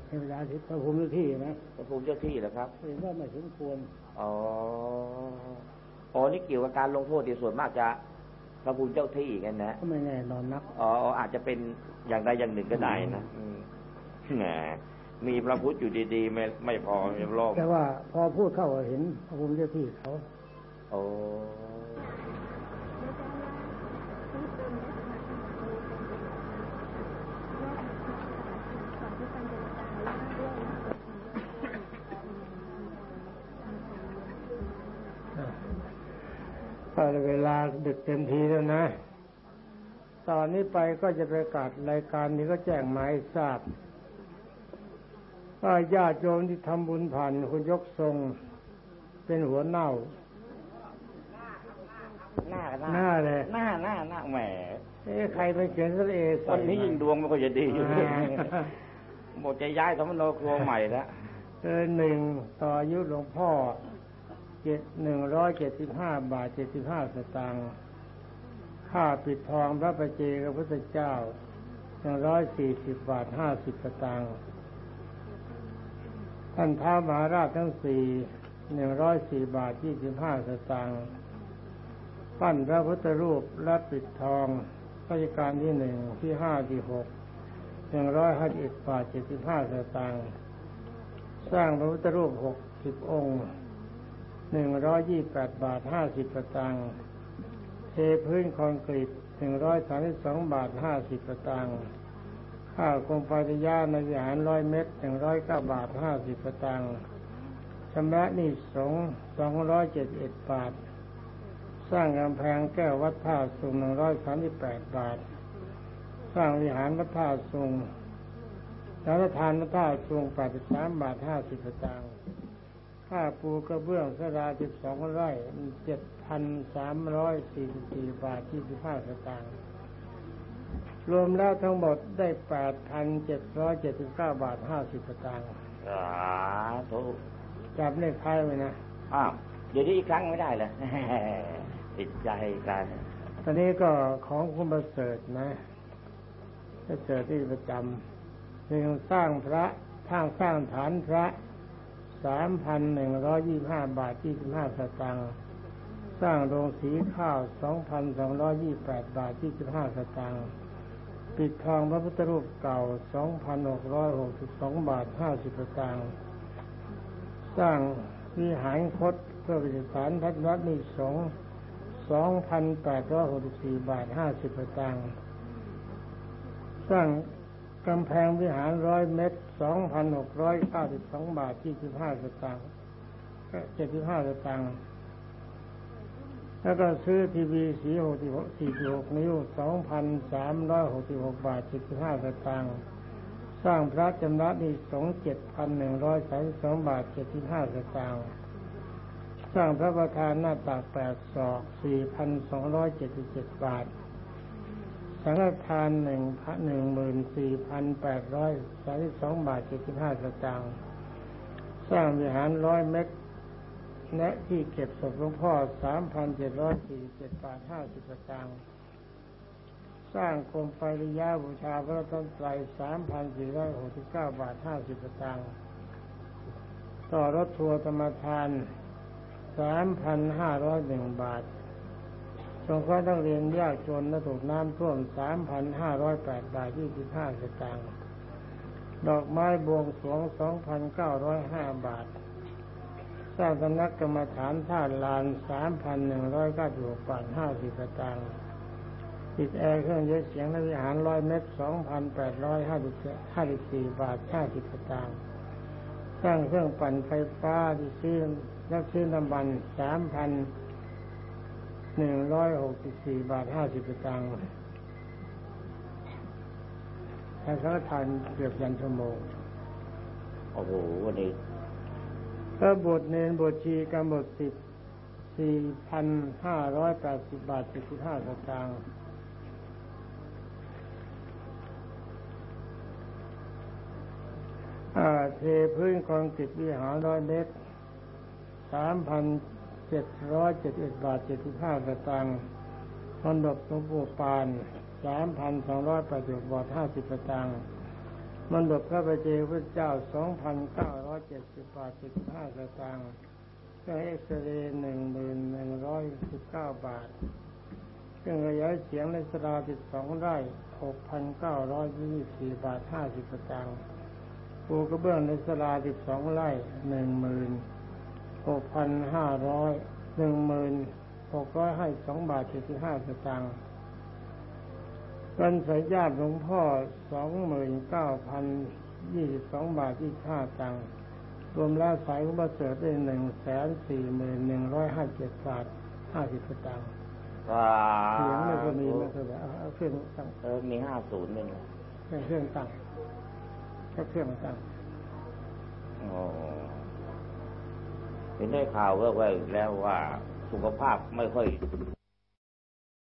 เทวดาที่พระภูมิที่นะพระภูมิเจ้าที่เหรอครับเห็นว่าไม่สมควรอ๋ออ๋อนี่เกี่ยวกับการลงโทษที่ส่วนมากจะพระภูมิเจ้าที่กันนะก็ไม่แน่นอนนักอ๋ออาจจะเป็นอย่างใดอย่างหนึ่งก็ได้นะอืมแหม มีพระพุทธอยู่ดีๆ ไม่ไม่พอไม่โลกแต่ว่าพอพูดเข้าเห็นพระภูมิเจ้าที่เขาโอ้ก็เวลาดึกเต็มทีแล้วนะ ตอนนี้ไปก็จะประกาศรายการนี้ก็แจ้งมาให้ทราบ ว่าญาติโยมที่ทำบุญผ่านคุณยกทรงเป็นหัวเน่า หน้าหน้าหน้าเลยหน้าหน้าหน้าแหมเอ๊ะใครไปเขียนสระเอใส่วันนี้ยิ่งดวงไม่ค่อยจะดีอยู่อ่าบอกจะย้ายสมโนครัวใหม่แล้วเออหนึ่งต่ออายุหลวงพ่อเจ็ดหนึ่งร้อยเจ็ดสิบห้าบาทเจ็ดสิบห้าสตางค์ค่าปิดทองพระประเจกับพระพุทธเจ้าหนึ่งร้อยสี่สิบบาทห้าสิบสตางค์ ท่านท้ามหาราชทั้งสี่หนึ่งร้อยสี่บาทยี่สิบห้าสตางค์ปั้นพระพุทธรูปและปิดทองราชการที่หนึ่งที่ห้าที่หกหนึ่งร้อยห้าสิบเอ็ดบาทเจ็ดสิบห้าสตางค์สร้างพระพุทธรูปหกสิบองค์หนึ่งร้อยยี่แปดบาทห้าสิบประตังค์เทพื้นคอนกรีตหนึ่งร้อยสามสิบสองบาทห้าสิบประตังค์ ค่าคงปฏิญาในวิหารร้อยเมตรหนึ่งร้อยเก้าบาทห้าสิบประตังค์ชำระหนี้สงสองร้อยเจ็ดเอ็ดบาท สร้างกำแพงแก้ววัดท่าสูงหนึ่งร้อยสามสิบแปดบาท สร้างวิหารวัดท่าสูงสารทานท่าทรงแปดสิบสามบาทห้าสิบสตางค์ค่าปูกระเบื้องสราสิบสองไร่เจ็ดพันสามร้อยสี่สิบสี่บาทที่สิบห้าสตางค์ รวมแล้วทั้งหมดได้แปดพันเจ็ดร้อยเจ็ดสิบเก้าบาทห้าสิบสตางค์สาธุจับเลขท้ายไว้นะอ้าวเดี๋ยวนี้อีกครั้งไม่ได้เลยติดใจกันตอนนี้ก็ของคุณประเสริฐนะประเสริฐที่ประจำเรื่องสร้างพระทางสร้างฐานพระสามพันหนึ่งร้อยยี่ห้าบาทยี่สิบห้าสตางค์สร้างโรงสีข้าวสองพันสองร้อยยี่แปดบาทยี่สิบห้าสตางค์ ปิดทองพระพุทธรูปเก่าสองพันหกร้อยหกสิบสองบาทห้าสิบสตางค์สร้างวิหารคดเพื่อประดิษฐานพัฒนวัดนิสงฆ์สองพันแปดร้อยหกสิบสี่บาทห้าสิบสตางค์สร้างกำแพงวิหารร้อยเมตรสองพันหกร้อยเก้าสิบสองบาทยี่สิบห้าสตางค์เจ็ดสิบห้าสตางค์ แล้วก็ซื้อทีวีสีหกสิบหกสี่สิบหกนิ้วสองพันสามร้อยหกสิบหกบาทเจ็ดสิบห้าสตางค์สร้างพระจำระนิสองเจ็ดพันหนึ่งร้อยสามสิบสองบาทเจ็ดสิบห้าสตางค์สร้างพระประธานหน้าตักแปดศอกสี่พันสองร้อยเจ็ดสิบเจ็ดบาท สังฆทานหนึ่งพันหนึ่งหมื่นสี่พันแปดร้อยสามสิบสองบาทเจ็ดสิบห้าสตางค์สร้างวิหารร้อยเมตร และที่เก็บศพหลวงพ่อสามพันเจ็ดร้อยสี่เจ็ดบาทห้าสิบสตางค์สร้างโคมไฟริยาบูชาพระต้นไตรสามพันสี่ร้อยหกสิบเก้าบาทห้าสิบสตางค์ต่อรถทัวร์ธรรมทานสามพันห้าร้อยหนึ่งบาทสงเคราะห์นักเรียนยากจนและถูกน้ำท่วมสามพันห้าร้อยแปดบาทยี่สิบห้าสตางค์ ดอกไม้บวงสรวงสองพันเก้าร้อยห้าบาท สร้างสำนักกรรมฐานท่าลานสามพันหนึ่งร้อยเก้าสิบหกบาทห้าสิบตางค์ติดแอร์เครื่องยศเสียงและวิหารร้อยเมตรสองพันแปดร้อยห้าสิบห้าสิบสี่บาทห้าสิบตางค์สร้างเครื่องปั่นไฟฟ้าที่ซื้อแล้วซื้อน้ำมันสามพันหนึ่งร้อยหกสิบสี่บาทห้าสิบตางค์ทางเขาทานเกือบยันชั่วโมง โอ้โหวันนี้ ก็บทเนนบทชีกำบทสิบสี่พันห้าร้อยแปดสิบบาทเจ็ดสิบห้าสตางค์อ่าเทพื้นคอนกรีตวิหารร้อยเมตรสามพันเจ็ดร้อยเจ็ดสิบาทเจ็ดสิบห้าสตางค์มนดบหลวงปู่ปานสามพันสองร้อยแปดสิบบาทห้าสิบสตางค์ มันดบพระประเจพระเจ้าสองพันเก้าร้อยเจ็ดสิบบาทเจ็ดสิบห้าสตางค์เครื่อเอ็กซเรย์หนึ่งหมื่นหนึ่งร้อยสิบเก้าบาทเครื่องขยายเสียงในสราสิบสองไร่หกพันเก้าร้อยยี่สิบสี่บาทห้าสิบสตางค์ปูกระเบื้องในสลาสิบสองไร่หนึ่งหมื่นหกพันห้าร้อยหนึ่งหมื่นหกร้อยห้าสองบาทเจ็ดสิบห้าสตางค์ เป็นสายญาติหลวงพ่อสองหมื่นเก้าพันยี่สิบสองบาทที่ห้าตังค์รวมแล้วสายของประเสริฐได้หนึ่งแสนสี่หมื่นหนึ่งร้อยห้าเจ็ดบาทห้าสิบสตางค์ว้าเสียงไม่ก็มีไม่เคยแบบเอาเอาเครื่องตั้งเออมีห้าศูนย์หนึ่งเครื่องเครื่องตั้งแค่เครื่องตั้งโอ้เห็นได้ข่าวแว่วๆอีกแล้วว่าสุขภาพไม่ค่อย